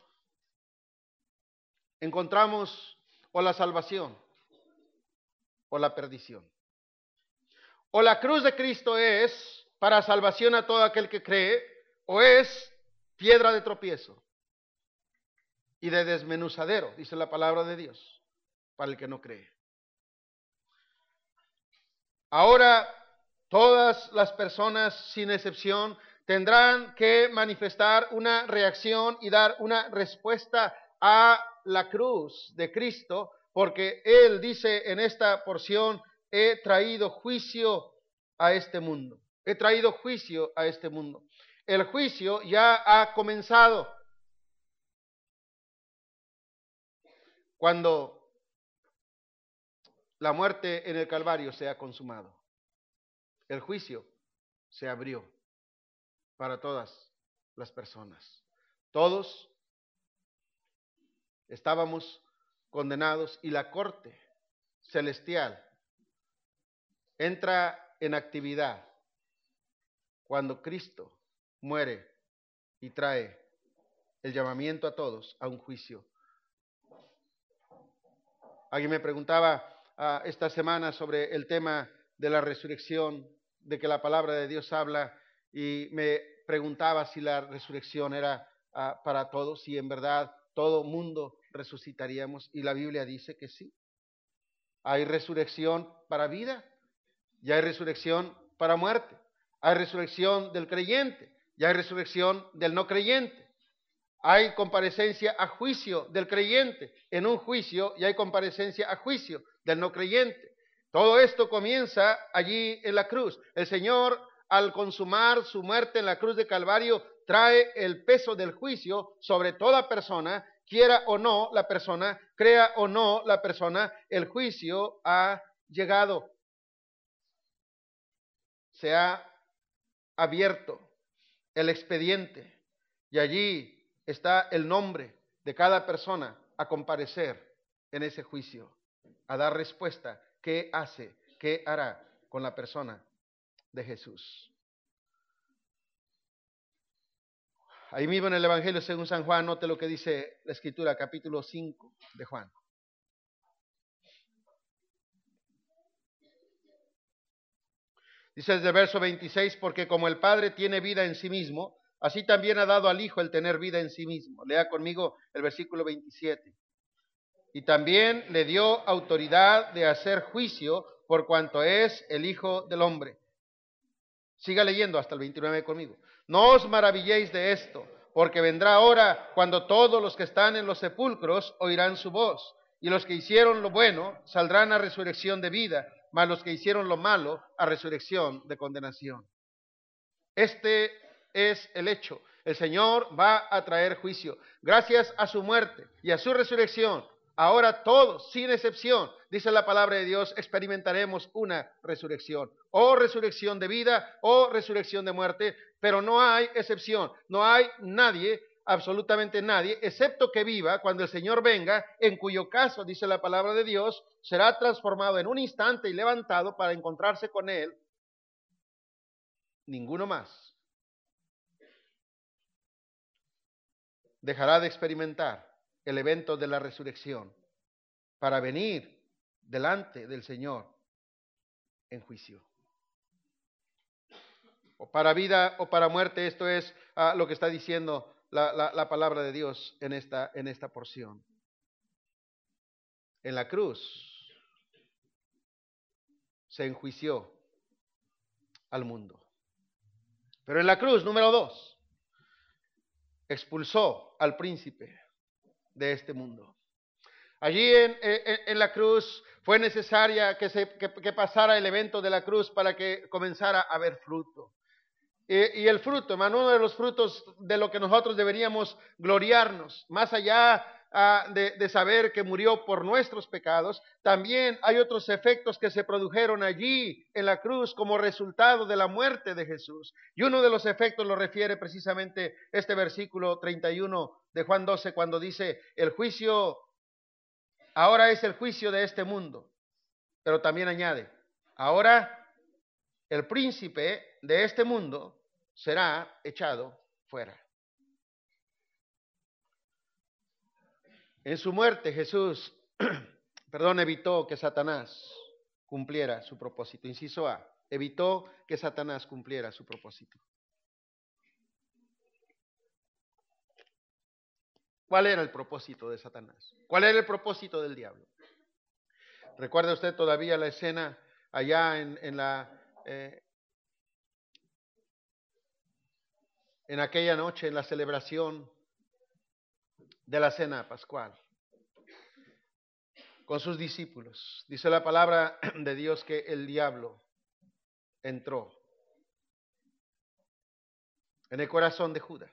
encontramos o la salvación o la perdición. O la cruz de Cristo es para salvación a todo aquel que cree, o es piedra de tropiezo y de desmenuzadero, dice la palabra de Dios, para el que no cree. Ahora todas las personas, sin excepción, tendrán que manifestar una reacción y dar una respuesta a la cruz de Cristo, porque Él dice en esta porción, he traído juicio a este mundo. He traído juicio a este mundo. El juicio ya ha comenzado. Cuando la muerte en el Calvario se ha consumado. El juicio se abrió para todas las personas. Todos estábamos condenados y la corte celestial entra en actividad cuando Cristo muere y trae el llamamiento a todos a un juicio. Alguien me preguntaba ah, esta semana sobre el tema de la resurrección, de que la palabra de Dios habla, y me preguntaba si la resurrección era ah, para todos, si en verdad todo mundo resucitaríamos, y la Biblia dice que sí. Hay resurrección para vida y hay resurrección para muerte. Hay resurrección del creyente y hay resurrección del no creyente. Hay comparecencia a juicio del creyente en un juicio y hay comparecencia a juicio del no creyente. Todo esto comienza allí en la cruz. El Señor, al consumar su muerte en la cruz de Calvario, trae el peso del juicio sobre toda persona, quiera o no la persona, crea o no la persona, el juicio ha llegado. Se ha abierto el expediente y allí está el nombre de cada persona a comparecer en ese juicio, a dar respuesta, qué hace, qué hará con la persona de Jesús. Ahí mismo en el Evangelio según San Juan, note lo que dice la Escritura, capítulo 5 de Juan. Dice desde el verso 26, porque como el Padre tiene vida en sí mismo, así también ha dado al Hijo el tener vida en sí mismo. Lea conmigo el versículo 27. Y también le dio autoridad de hacer juicio por cuanto es el Hijo del Hombre. Siga leyendo hasta el 29 conmigo. No os maravilléis de esto porque vendrá hora cuando todos los que están en los sepulcros oirán su voz, y los que hicieron lo bueno saldrán a resurrección de vida, mas los que hicieron lo malo a resurrección de condenación. Este es el hecho. El Señor va a traer juicio. Gracias a su muerte y a su resurrección, ahora todos, sin excepción, dice la palabra de Dios, experimentaremos una resurrección. O resurrección de vida o resurrección de muerte, pero no hay excepción. No hay nadie absolutamente nadie, excepto que viva cuando el Señor venga, en cuyo caso, dice la palabra de Dios, será transformado en un instante y levantado para encontrarse con Él. Ninguno más dejará de experimentar el evento de la resurrección para venir delante del Señor en juicio. O para vida o para muerte, esto es ah, lo que está diciendo la, palabra de Dios en esta, en esta porción. En la cruz se enjuició al mundo. Pero en la cruz, número dos, expulsó al príncipe de este mundo. Allí en, en, la cruz fue necesaria que, se, que pasara el evento de la cruz para que comenzara a haber fruto. Y, el fruto, hermano, uno de los frutos de lo que nosotros deberíamos gloriarnos, más allá ah, de, de, saber que murió por nuestros pecados, también hay otros efectos que se produjeron allí en la cruz como resultado de la muerte de Jesús. Y uno de los efectos lo refiere precisamente este versículo 31 de Juan 12, cuando dice, el juicio, ahora es el juicio de este mundo, pero también añade, ahora el príncipe de este mundo será echado fuera. En su muerte Jesús, perdón, evitó que Satanás cumpliera su propósito. Inciso A, evitó que Satanás cumpliera su propósito. ¿Cuál era el propósito de Satanás? ¿Cuál era el propósito del diablo? ¿Recuerda usted todavía la escena allá en, la, eh, en aquella noche en la celebración de la cena pascual con sus discípulos. Dice la palabra de Dios que el diablo entró en el corazón de Judas.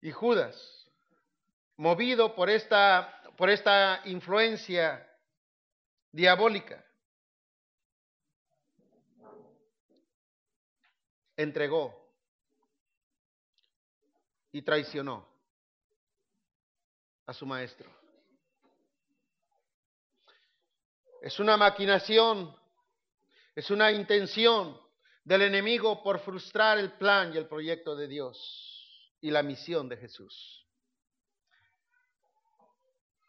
Y Judas, movido por esta, por esta influencia diabólica, entregó y traicionó a su maestro. Es una maquinación, es una intención del enemigo por frustrar el plan y el proyecto de Dios y la misión de Jesús.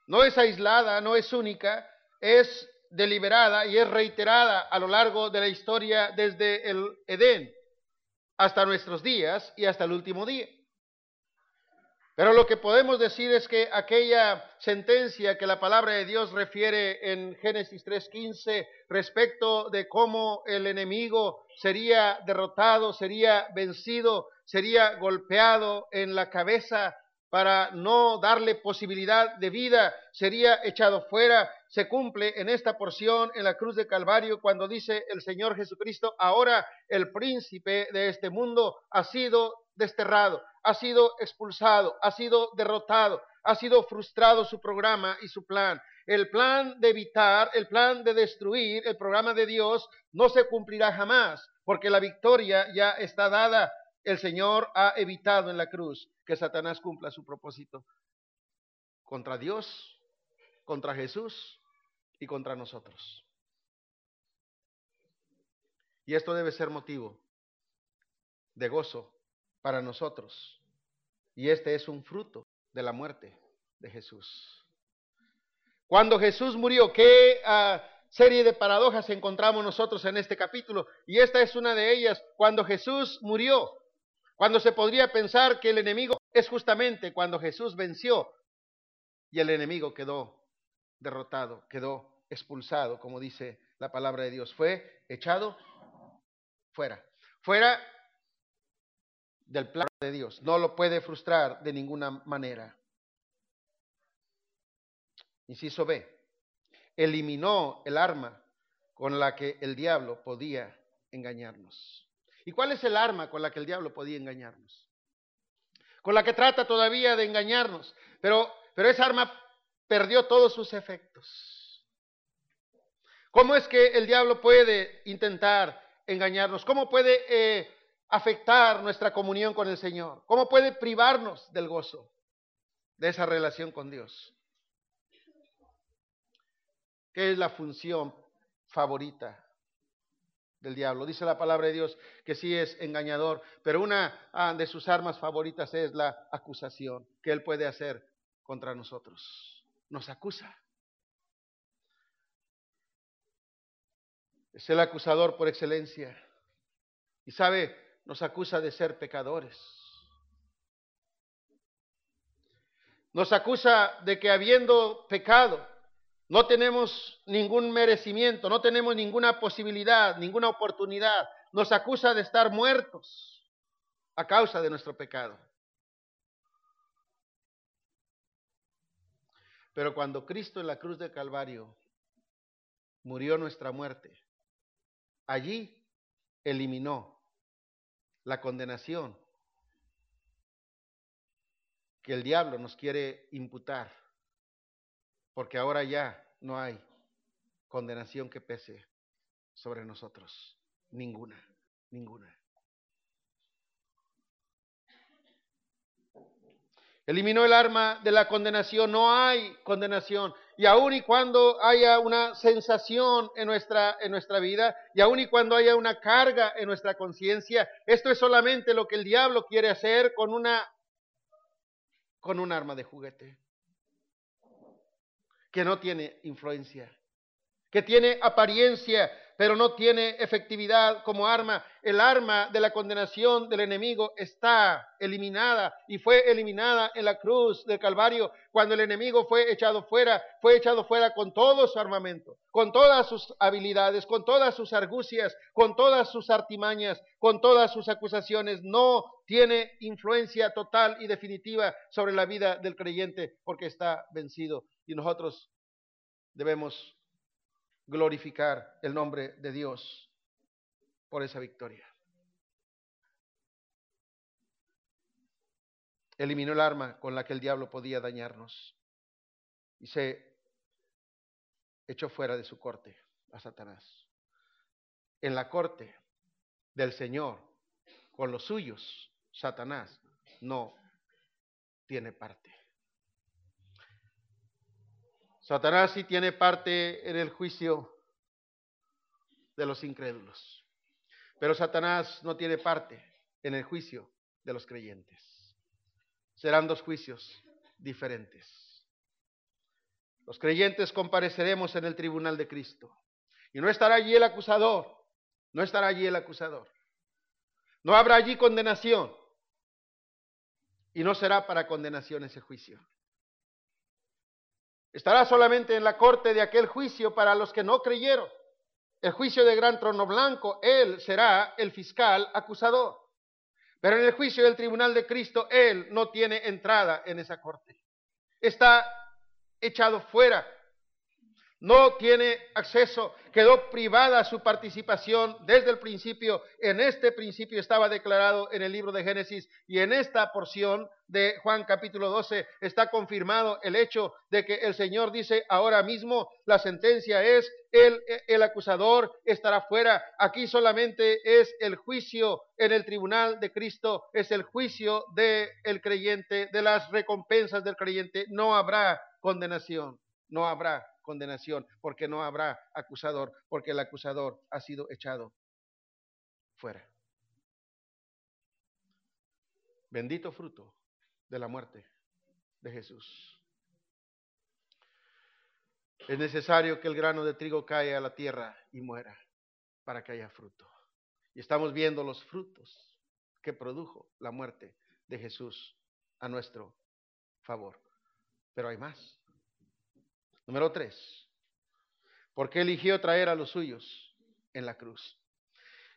No es aislada, no es única, es deliberada y es reiterada a lo largo de la historia desde el Edén hasta nuestros días y hasta el último día. Pero lo que podemos decir es que aquella sentencia que la palabra de Dios refiere en Génesis 3.15 respecto de cómo el enemigo sería derrotado, sería vencido, sería golpeado en la cabeza para no darle posibilidad de vida, sería echado fuera, se cumple en esta porción en la cruz de Calvario cuando dice el Señor Jesucristo, ahora el príncipe de este mundo ha sido desterrado, ha sido expulsado, ha sido derrotado, ha sido frustrado su programa y su plan. El plan de evitar, el plan de destruir, el programa de Dios no se cumplirá jamás, porque la victoria ya está dada. El Señor ha evitado en la cruz que Satanás cumpla su propósito contra Dios, contra Jesús y contra nosotros. Y esto debe ser motivo de gozo para nosotros. Y este es un fruto de la muerte de Jesús. Cuando Jesús murió, ¿qué ah, serie de paradojas encontramos nosotros en este capítulo? Y esta es una de ellas. Cuando Jesús murió, cuando se podría pensar que el enemigo es justamente cuando Jesús venció y el enemigo quedó derrotado, quedó expulsado, como dice la palabra de Dios, fue echado fuera. Fuera del plan de Dios. No lo puede frustrar de ninguna manera. Inciso B. Eliminó el arma con la que el diablo podía engañarnos. ¿Y cuál es el arma con la que el diablo podía engañarnos? Con la que trata todavía de engañarnos. Pero, pero esa arma perdió todos sus efectos. ¿Cómo es que el diablo puede intentar engañarnos? ¿Cómo puede eh, afectar nuestra comunión con el Señor? ¿Cómo puede privarnos del gozo de esa relación con Dios? ¿Qué es la función favorita del diablo? Dice la palabra de Dios que sí es engañador, pero una ah, de sus armas favoritas es la acusación que él puede hacer contra nosotros. Nos acusa. Es el acusador por excelencia. Y sabe, nos acusa de ser pecadores. Nos acusa de que habiendo pecado, no tenemos ningún merecimiento, no tenemos ninguna posibilidad, ninguna oportunidad. Nos acusa de estar muertos a causa de nuestro pecado. Pero cuando Cristo en la cruz del Calvario murió nuestra muerte, allí eliminó la condenación que el diablo nos quiere imputar, porque ahora ya no hay condenación que pese sobre nosotros, ninguna, ninguna. Eliminó el arma de la condenación, no hay condenación. Y aun y cuando haya una sensación en nuestra, en nuestra vida, y aun y cuando haya una carga en nuestra conciencia, esto es solamente lo que el diablo quiere hacer con una con un arma de juguete. Que no tiene influencia, que tiene apariencia, pero no tiene efectividad como arma. El arma de la condenación del enemigo está eliminada y fue eliminada en la cruz del Calvario. Cuando el enemigo fue echado fuera, fue echado fuera con todo su armamento, con todas sus habilidades, con todas sus argucias, con todas sus artimañas, con todas sus acusaciones. No tiene influencia total y definitiva sobre la vida del creyente porque está vencido. Y nosotros debemos glorificar el nombre de Dios por esa victoria. Eliminó el arma con la que el diablo podía dañarnos y se echó fuera de su corte a Satanás. En la corte del Señor, con los suyos, Satanás no tiene parte. Satanás sí tiene parte en el juicio de los incrédulos, pero Satanás no tiene parte en el juicio de los creyentes. Serán dos juicios diferentes. Los creyentes compareceremos en el tribunal de Cristo y no estará allí el acusador, no estará allí el acusador. No habrá allí condenación y no será para condenación ese juicio. Estará solamente en la corte de aquel juicio para los que no creyeron. El juicio de gran trono blanco, Él será el fiscal acusador. Pero en el juicio del tribunal de Cristo, Él no tiene entrada en esa corte. Está echado fuera no tiene acceso, quedó privada su participación desde el principio. En este principio estaba declarado en el libro de Génesis y en esta porción de Juan capítulo 12 está confirmado el hecho de que el Señor dice ahora mismo la sentencia es el, el acusador estará fuera. Aquí solamente es el juicio en el tribunal de Cristo, es el juicio del el creyente, de las recompensas del creyente. No habrá condenación, no habrá condenación, porque no habrá acusador, porque el acusador ha sido echado fuera. Bendito fruto de la muerte de Jesús. Es necesario que el grano de trigo caiga a la tierra y muera para que haya fruto. Y estamos viendo los frutos que produjo la muerte de Jesús a nuestro favor. Pero hay más. Número tres, ¿por qué eligió traer a los suyos en la cruz?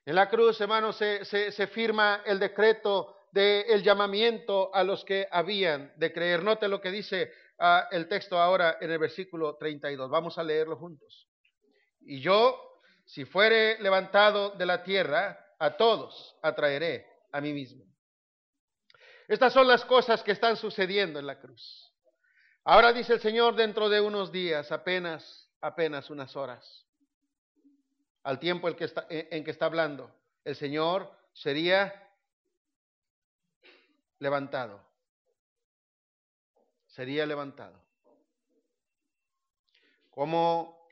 En la cruz, hermanos, se, se, firma el decreto del llamamiento a los que habían de creer. Note lo que dice ah, el texto ahora en el versículo 32. Vamos a leerlo juntos. Y yo, si fuere levantado de la tierra, a todos atraeré a mí mismo. Estas son las cosas que están sucediendo en la cruz. Ahora dice el Señor dentro de unos días, apenas, apenas unas horas, al tiempo en que está, en que está hablando, el Señor sería levantado. Sería levantado. Como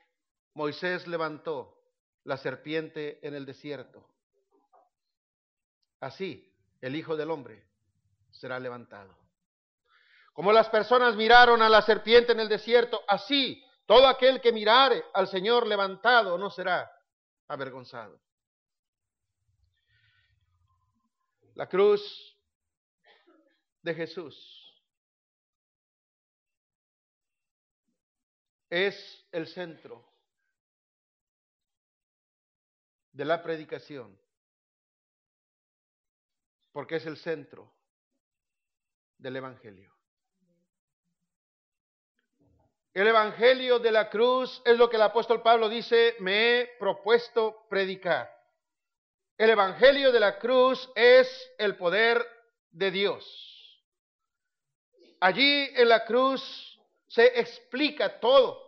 Moisés levantó la serpiente en el desierto, así el Hijo del Hombre será levantado. Como las personas miraron a la serpiente en el desierto, así todo aquel que mirare al Señor levantado no será avergonzado. La cruz de Jesús es el centro de la predicación, porque es el centro del Evangelio. El Evangelio de la cruz es lo que el apóstol Pablo dice, me he propuesto predicar. El Evangelio de la cruz es el poder de Dios. Allí en la cruz se explica todo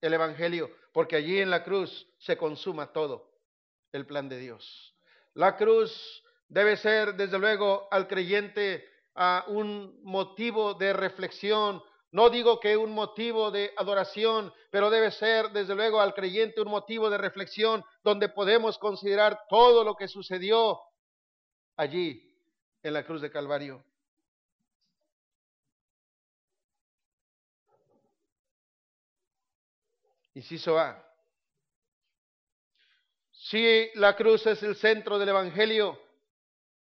el Evangelio, porque allí en la cruz se consuma todo el plan de Dios. La cruz debe ser, desde luego, al creyente a un motivo de reflexión. No digo que un motivo de adoración, pero debe ser, desde luego, al creyente un motivo de reflexión donde podemos considerar todo lo que sucedió allí en la cruz de Calvario. Inciso A. Si la cruz es el centro del Evangelio,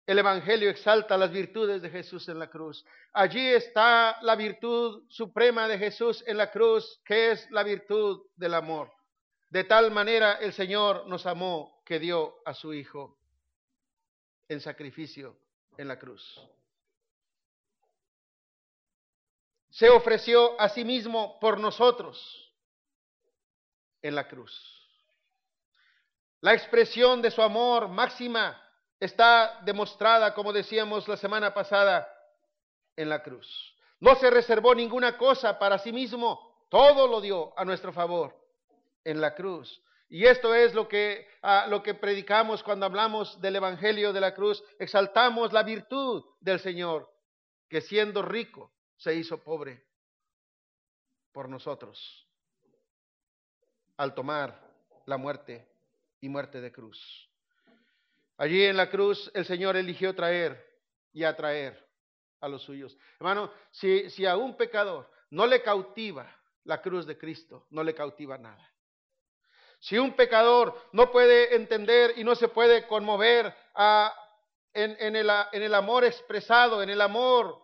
el Evangelio exalta las virtudes de Jesús en la cruz. Allí está la virtud suprema de Jesús en la cruz, que es la virtud del amor. De tal manera el Señor nos amó que dio a su Hijo en sacrificio en la cruz. Se ofreció a sí mismo por nosotros en la cruz. La expresión de su amor máxima está demostrada, como decíamos la semana pasada, en la cruz. No se reservó ninguna cosa para sí mismo, todo lo dio a nuestro favor en la cruz. Y esto es lo que, lo que predicamos cuando hablamos del Evangelio de la cruz. Exaltamos la virtud del Señor, que siendo rico se hizo pobre por nosotros al tomar la muerte y muerte de cruz. Allí en la cruz el Señor eligió traer y atraer a los suyos. Hermano, si, si a un pecador no le cautiva la cruz de Cristo, no le cautiva nada. Si un pecador no puede entender y no se puede conmover a, en, en, el, en el amor expresado, en el amor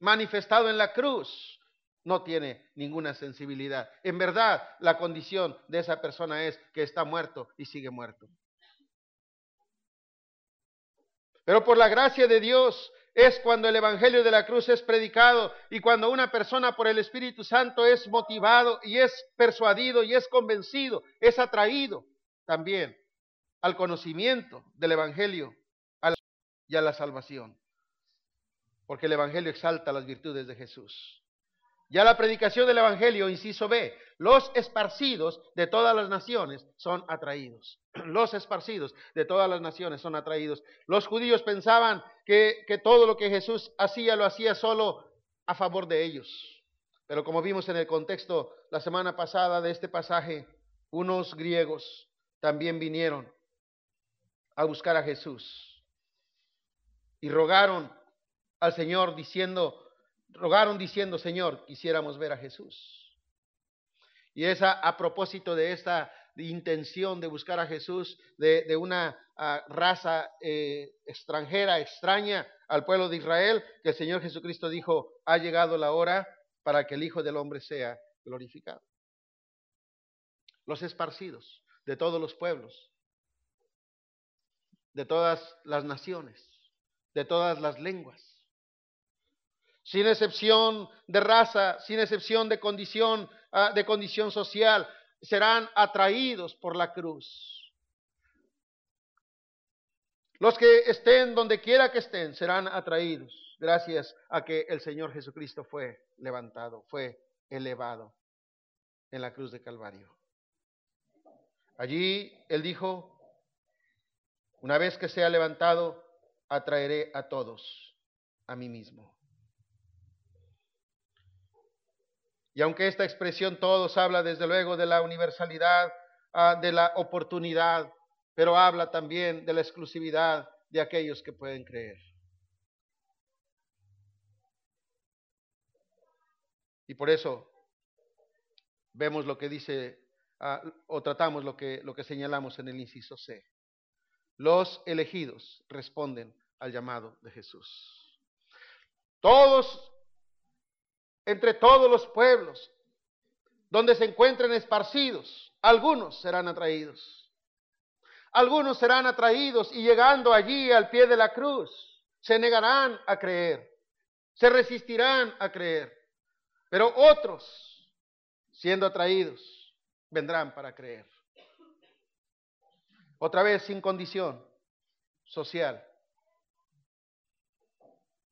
manifestado en la cruz, no tiene ninguna sensibilidad. En verdad, la condición de esa persona es que está muerto y sigue muerto. Pero por la gracia de Dios es cuando el Evangelio de la cruz es predicado y cuando una persona por el Espíritu Santo es motivado y es persuadido y es convencido, es atraído también al conocimiento del Evangelio y a la salvación. Porque el Evangelio exalta las virtudes de Jesús. Ya la predicación del Evangelio, inciso B, los esparcidos de todas las naciones son atraídos. Los esparcidos de todas las naciones son atraídos. Los judíos pensaban que, que todo lo que Jesús hacía lo hacía solo a favor de ellos. Pero como vimos en el contexto la semana pasada de este pasaje, unos griegos también vinieron a buscar a Jesús y rogaron al Señor diciendo, rogaron diciendo, Señor, quisiéramos ver a Jesús. Y esa, a propósito de esta intención de buscar a Jesús, de, una ah, raza eh, extranjera, extraña al pueblo de Israel, que el Señor Jesucristo dijo, ha llegado la hora para que el Hijo del Hombre sea glorificado. Los esparcidos de todos los pueblos, de todas las naciones, de todas las lenguas, sin excepción de raza, sin excepción de condición, ah, de condición social, serán atraídos por la cruz. Los que estén donde quiera que estén serán atraídos gracias a que el Señor Jesucristo fue levantado, fue elevado en la cruz de Calvario. Allí Él dijo, una vez que sea levantado, atraeré a todos a mí mismo. Y aunque esta expresión todos habla desde luego de la universalidad, ah, de la oportunidad, pero habla también de la exclusividad de aquellos que pueden creer. Y por eso vemos lo que dice, ah, o tratamos lo que, lo que señalamos en el inciso C. Los elegidos responden al llamado de Jesús. Todos, entre todos los pueblos, donde se encuentren esparcidos, algunos serán atraídos. Algunos serán atraídos y llegando allí al pie de la cruz, se negarán a creer, se resistirán a creer. Pero otros, siendo atraídos, vendrán para creer. Otra vez sin condición social,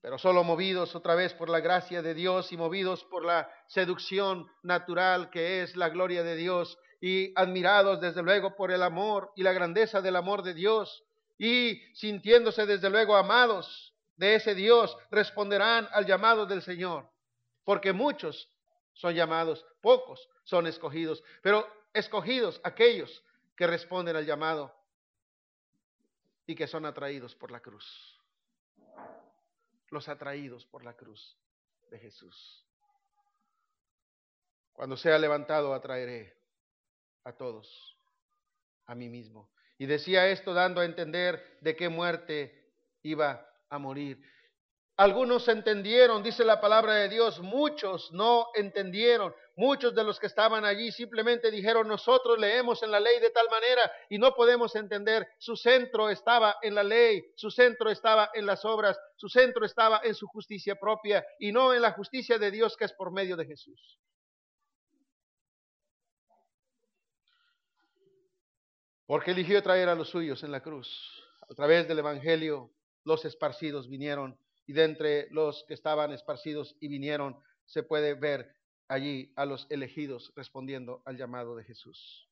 pero solo movidos otra vez por la gracia de Dios y movidos por la seducción natural que es la gloria de Dios y admirados desde luego por el amor y la grandeza del amor de Dios y sintiéndose desde luego amados de ese Dios, responderán al llamado del Señor, porque muchos son llamados, pocos son escogidos, pero escogidos aquellos que responden al llamado y que son atraídos por la cruz. Los atraídos por la cruz de Jesús. Cuando sea levantado, atraeré a todos, a mí mismo. Y decía esto dando a entender de qué muerte iba a morir. Algunos entendieron, dice la palabra de Dios, muchos no entendieron. Muchos de los que estaban allí simplemente dijeron, nosotros leemos en la ley de tal manera y no podemos entender. Su centro estaba en la ley, su centro estaba en las obras, su centro estaba en su justicia propia y no en la justicia de Dios que es por medio de Jesús. porque eligió traer a los suyos en la cruz. A través del Evangelio, los esparcidos vinieron, y de entre los que estaban esparcidos y vinieron, se puede ver allí a los elegidos respondiendo al llamado de Jesús.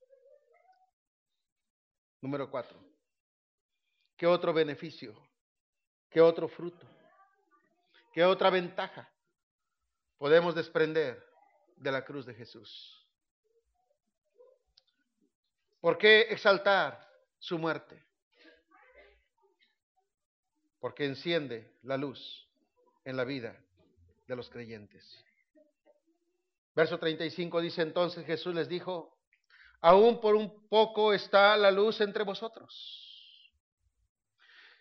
Número cuatro. ¿Qué otro beneficio? ¿Qué otro fruto? ¿Qué otra ventaja podemos desprender de la cruz de Jesús? ¿Por qué exaltar su muerte? Porque enciende la luz en la vida de los creyentes. Verso 35 dice entonces Jesús les dijo, aún por un poco está la luz entre vosotros.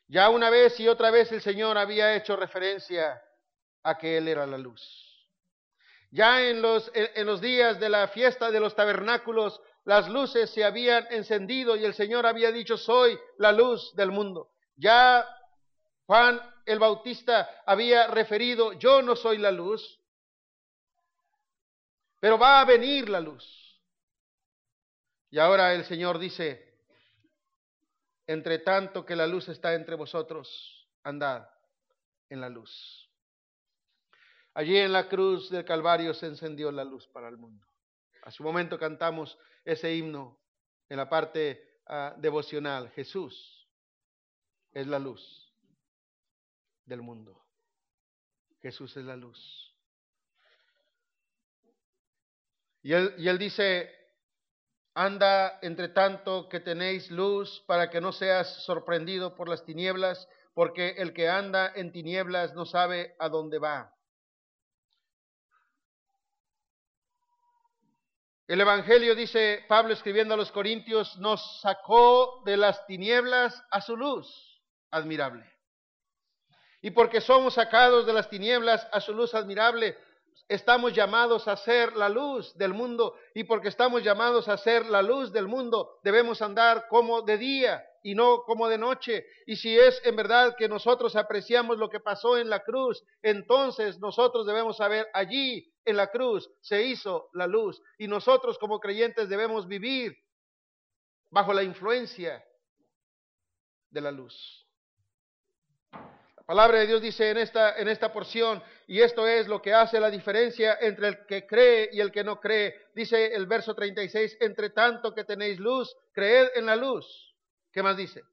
Ya una vez y otra vez el Señor había hecho referencia a que Él era la luz. Ya en los, en los días de la fiesta de los tabernáculos, las luces se habían encendido y el Señor había dicho, soy la luz del mundo. Ya Juan el Bautista había referido, yo no soy la luz, pero va a venir la luz. Y ahora el Señor dice, entre tanto que la luz está entre vosotros, andad en la luz. Allí en la cruz del Calvario se encendió la luz para el mundo. A su momento cantamos ese himno en la parte ah, devocional. Jesús es la luz del mundo. Jesús es la luz. Y él, y él dice, anda entre tanto que tenéis luz para que no seas sorprendido por las tinieblas, porque el que anda en tinieblas no sabe a dónde va. El Evangelio, dice Pablo escribiendo a los Corintios, nos sacó de las tinieblas a su luz admirable. Y porque somos sacados de las tinieblas a su luz admirable, estamos llamados a ser la luz del mundo. Y porque estamos llamados a ser la luz del mundo, debemos andar como de día y no como de noche. Y si es en verdad que nosotros apreciamos lo que pasó en la cruz, entonces nosotros debemos saber allí en la cruz se hizo la luz y nosotros como creyentes debemos vivir bajo la influencia de la luz. La palabra de Dios dice en esta, en esta porción, y esto es lo que hace la diferencia entre el que cree y el que no cree. Dice el verso 36, entre tanto que tenéis luz, creed en la luz. ¿Qué más dice?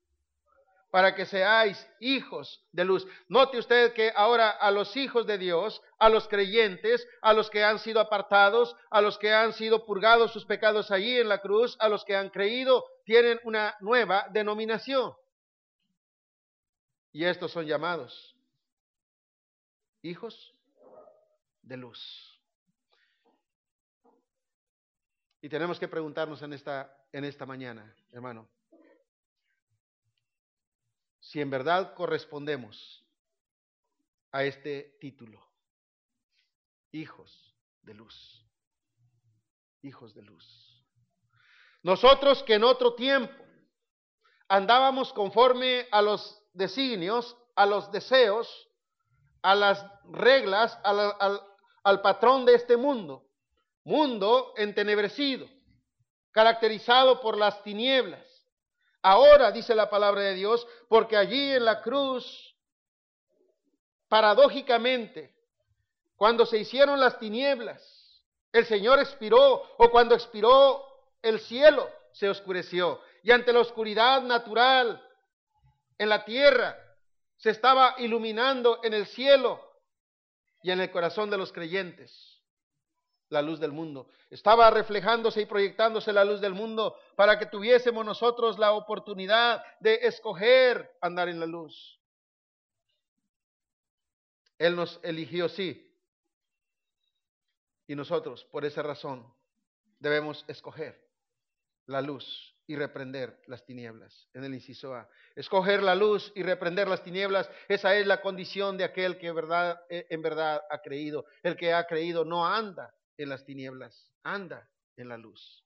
Para que seáis hijos de luz. Note usted que ahora a los hijos de Dios, a los creyentes, a los que han sido apartados, a los que han sido purgados sus pecados allí en la cruz, a los que han creído, tienen una nueva denominación. Y estos son llamados hijos de luz. Y tenemos que preguntarnos en esta, en esta mañana, hermano, si en verdad correspondemos a este título, hijos de luz, hijos de luz. Nosotros que en otro tiempo andábamos conforme a los designios, a los deseos, a las reglas, al, al patrón de este mundo. Mundo entenebrecido, caracterizado por las tinieblas. Ahora, dice la palabra de Dios, porque allí en la cruz, paradójicamente, cuando se hicieron las tinieblas, el Señor expiró, o cuando expiró el cielo, se oscureció. Y ante la oscuridad natural en la tierra, se estaba iluminando en el cielo y en el corazón de los creyentes la luz del mundo. Estaba reflejándose y proyectándose la luz del mundo para que tuviésemos nosotros la oportunidad de escoger andar en la luz. Él nos eligió, sí. Y nosotros, por esa razón, debemos escoger la luz y reprender las tinieblas. En el inciso A. Escoger la luz y reprender las tinieblas, esa es la condición de aquel que verdad, eh, en verdad ha creído. El que ha creído no anda en las tinieblas, anda en la luz.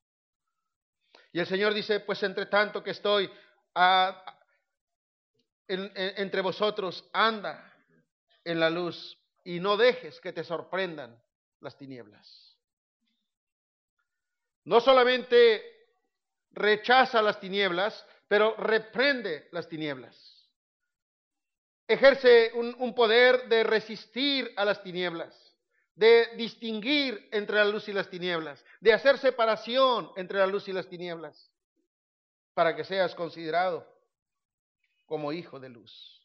Y el Señor dice, pues entre tanto que estoy entre vosotros, anda en la luz y no dejes que te sorprendan las tinieblas. No solamente rechaza las tinieblas, pero reprende las tinieblas. Ejerce un, poder de resistir a las tinieblas, de distinguir entre la luz y las tinieblas, de hacer separación entre la luz y las tinieblas, para que seas considerado como hijo de luz.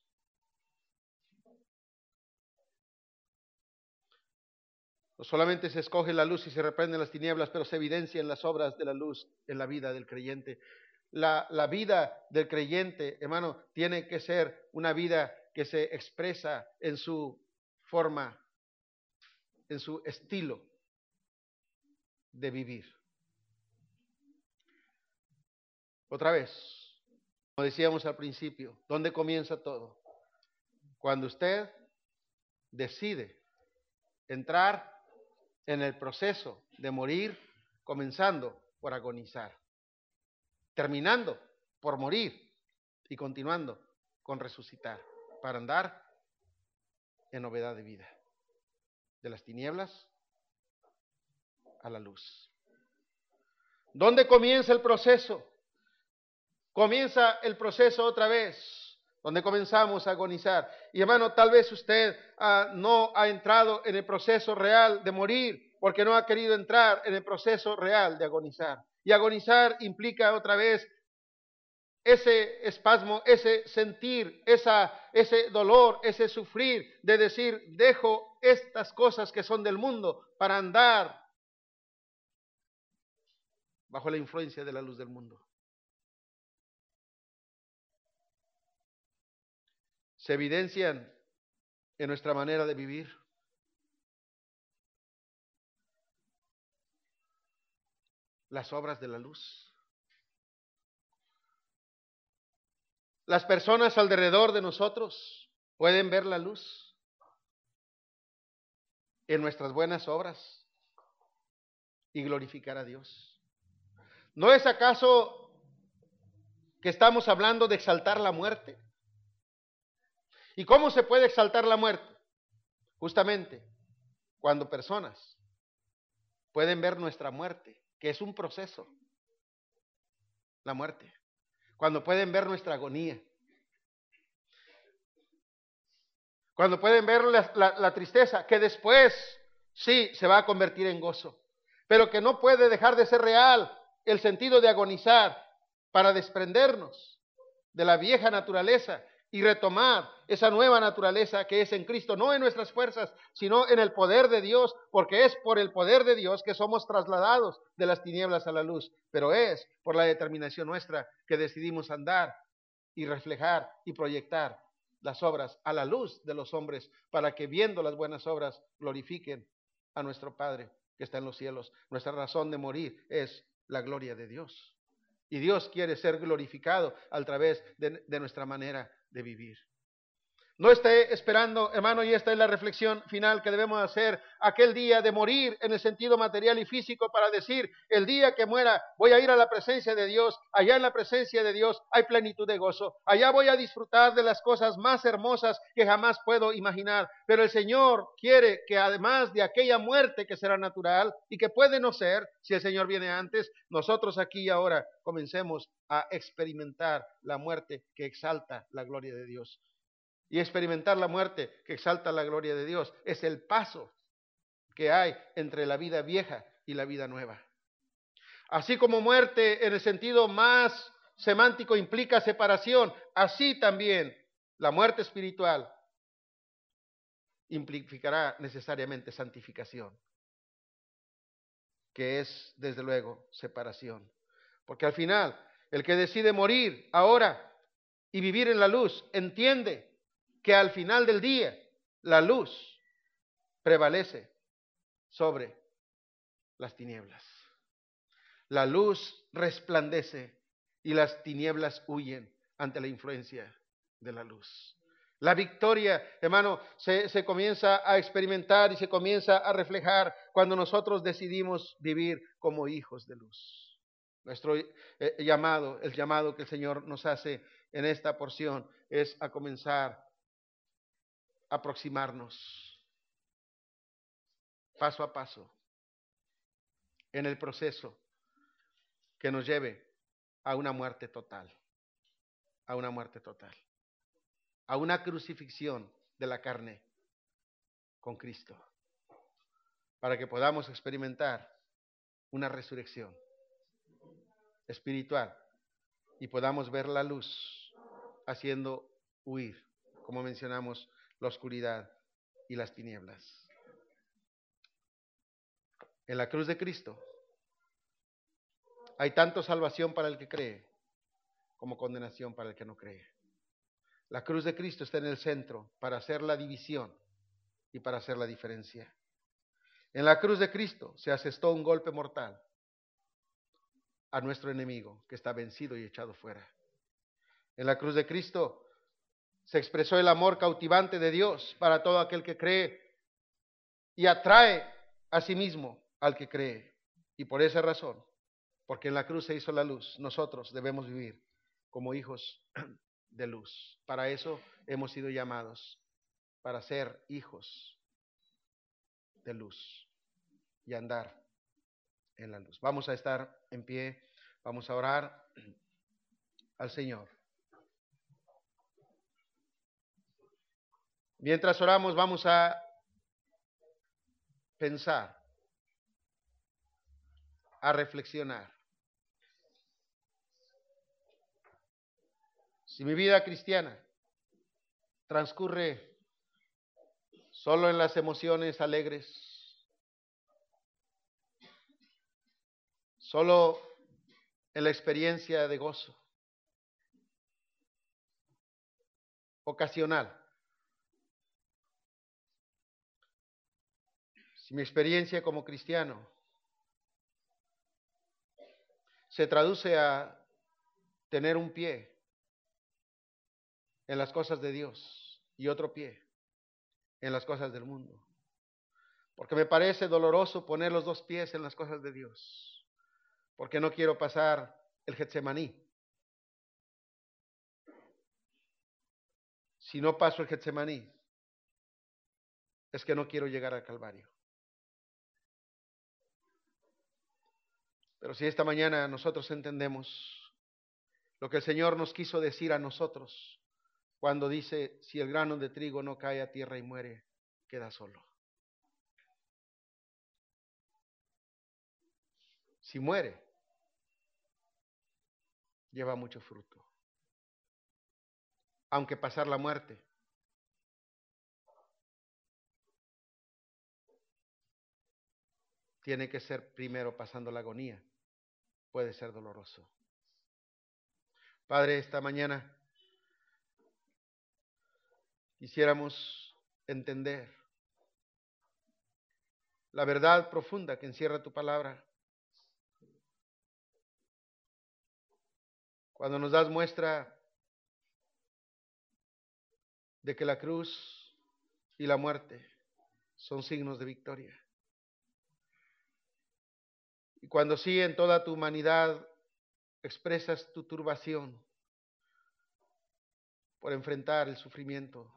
No solamente se escoge la luz y se reprenden las tinieblas, pero se evidencian las obras de la luz en la vida del creyente. La, la, vida del creyente, hermano, tiene que ser una vida que se expresa en su forma, en su estilo de vivir. Otra vez, como decíamos al principio, ¿dónde comienza todo? Cuando usted decide entrar en el proceso de morir, comenzando por agonizar, terminando por morir y continuando con resucitar, para andar en novedad de vida, de las tinieblas a la luz. ¿Dónde comienza el proceso? Comienza el proceso otra vez donde comenzamos a agonizar. Y hermano, tal vez usted ah, no ha entrado en el proceso real de morir porque no ha querido entrar en el proceso real de agonizar. Y agonizar implica otra vez ese espasmo, ese sentir, esa, ese dolor, ese sufrir de decir, dejo estas cosas que son del mundo para andar bajo la influencia de la luz del mundo. Se evidencian en nuestra manera de vivir. Las obras de la luz. Las personas alrededor de nosotros pueden ver la luz en nuestras buenas obras y glorificar a Dios. ¿No es acaso que estamos hablando de exaltar la muerte. ¿Y cómo se puede exaltar la muerte? Justamente cuando personas pueden ver nuestra muerte, que es un proceso, la muerte. Cuando pueden ver nuestra agonía. Cuando pueden ver la, tristeza, que después sí se va a convertir en gozo, pero que no puede dejar de ser real el sentido de agonizar para desprendernos de la vieja naturaleza y retomar esa nueva naturaleza que es en Cristo, no en nuestras fuerzas, sino en el poder de Dios, porque es por el poder de Dios que somos trasladados de las tinieblas a la luz, pero es por la determinación nuestra que decidimos andar y reflejar y proyectar las obras a la luz de los hombres, para que viendo las buenas obras glorifiquen a nuestro Padre que está en los cielos. Nuestra razón de morir es la gloria de Dios. Y Dios quiere ser glorificado a través de, de nuestra manera de vivir. No esté esperando, hermano, y esta es la reflexión final que debemos hacer, aquel día de morir en el sentido material y físico para decir, el día que muera voy a ir a la presencia de Dios, allá en la presencia de Dios hay plenitud de gozo, allá voy a disfrutar de las cosas más hermosas que jamás puedo imaginar, pero el Señor quiere que además de aquella muerte que será natural y que puede no ser, si el Señor viene antes, nosotros aquí y ahora comencemos a experimentar la muerte que exalta la gloria de Dios y experimentar la muerte que exalta la gloria de Dios. Es el paso que hay entre la vida vieja y la vida nueva. Así como muerte en el sentido más semántico implica separación, así también la muerte espiritual implicará necesariamente santificación, que es desde luego separación. Porque al final, el que decide morir ahora y vivir en la luz, entiende que al final del día la luz prevalece sobre las tinieblas. La luz resplandece y las tinieblas huyen ante la influencia de la luz. La victoria, hermano, se, comienza a experimentar y se comienza a reflejar cuando nosotros decidimos vivir como hijos de luz. Nuestro eh, llamado, el llamado que el Señor nos hace en esta porción es a comenzar aproximarnos paso a paso en el proceso que nos lleve a una muerte total, a una muerte total, a una crucifixión de la carne con Cristo, para que podamos experimentar una resurrección espiritual y podamos ver la luz haciendo huir, como mencionamos la oscuridad y las tinieblas. En la cruz de Cristo hay tanto salvación para el que cree como condenación para el que no cree. La cruz de Cristo está en el centro para hacer la división y para hacer la diferencia. En la cruz de Cristo se asestó un golpe mortal a nuestro enemigo que está vencido y echado fuera. En la cruz de Cristo se expresó el amor cautivante de Dios para todo aquel que cree y atrae a sí mismo al que cree. Y por esa razón, porque en la cruz se hizo la luz, nosotros debemos vivir como hijos de luz. Para eso hemos sido llamados, para ser hijos de luz y andar en la luz. Vamos a estar en pie, vamos a orar al Señor. Mientras oramos vamos a pensar, a reflexionar. Si mi vida cristiana transcurre solo en las emociones alegres, solo en la experiencia de gozo, ocasional, mi experiencia como cristiano se traduce a tener un pie en las cosas de Dios y otro pie en las cosas del mundo. Porque me parece doloroso poner los dos pies en las cosas de Dios. Porque no quiero pasar el Getsemaní si no paso el Getsemaní, es que no quiero llegar al Calvario. Pero si esta mañana nosotros entendemos lo que el Señor nos quiso decir a nosotros cuando dice, si el grano de trigo no cae a tierra y muere, queda solo. Si muere, lleva mucho fruto. Aunque pasar la muerte tiene que ser primero pasando la agonía. Puede ser doloroso. Padre, esta mañana quisiéramos entender la verdad profunda que encierra tu palabra. Cuando nos das muestra de que la cruz y la muerte son signos de victoria. Y cuando sí en toda tu humanidad expresas tu turbación por enfrentar el sufrimiento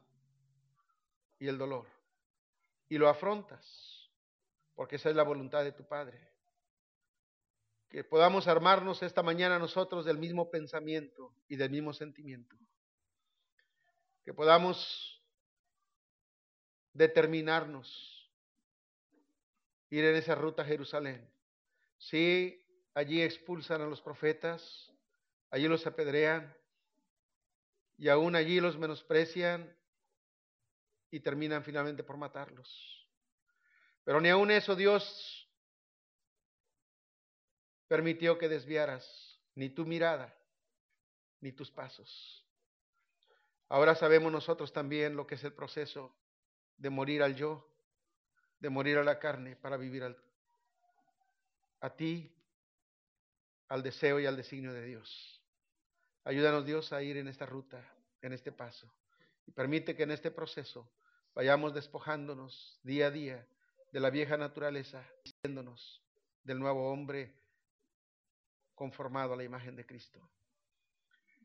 y el dolor. Y lo afrontas, porque esa es la voluntad de tu Padre. Que podamos armarnos esta mañana nosotros del mismo pensamiento y del mismo sentimiento. Que podamos determinarnos ir en esa ruta a Jerusalén Sí, allí expulsan a los profetas, allí los apedrean y aún allí los menosprecian y terminan finalmente por matarlos. Pero ni aun eso Dios permitió que desviaras ni tu mirada ni tus pasos. Ahora sabemos nosotros también lo que es el proceso de morir al yo, de morir a la carne para vivir al, a ti, al deseo y al designio de Dios. Ayúdanos Dios a ir en esta ruta, en este paso. Y permite que en este proceso vayamos despojándonos día a día de la vieja naturaleza, haciéndonos del nuevo hombre conformado a la imagen de Cristo.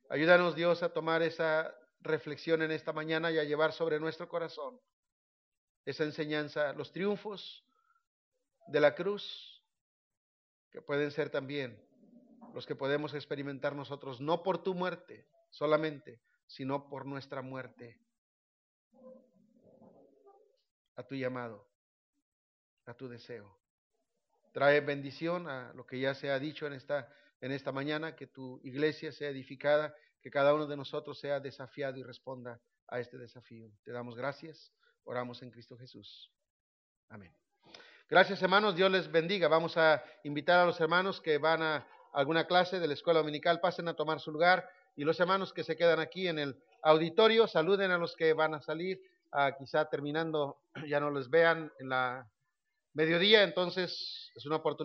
Ayúdanos Dios a tomar esa reflexión en esta mañana y a llevar sobre nuestro corazón esa enseñanza, los triunfos de la cruz que pueden ser también los que podemos experimentar nosotros, no por tu muerte solamente, sino por nuestra muerte a tu llamado, a tu deseo. Trae bendición a lo que ya se ha dicho en esta, en esta mañana, que tu iglesia sea edificada, que cada uno de nosotros sea desafiado y responda a este desafío. Te damos gracias, oramos en Cristo Jesús. Amén. Gracias hermanos, Dios les bendiga. Vamos a invitar a los hermanos que van a alguna clase de la escuela dominical, pasen a tomar su lugar y los hermanos que se quedan aquí en el auditorio, saluden a los que van a salir, quizá terminando ya no les vean en la mediodía, entonces es una oportunidad.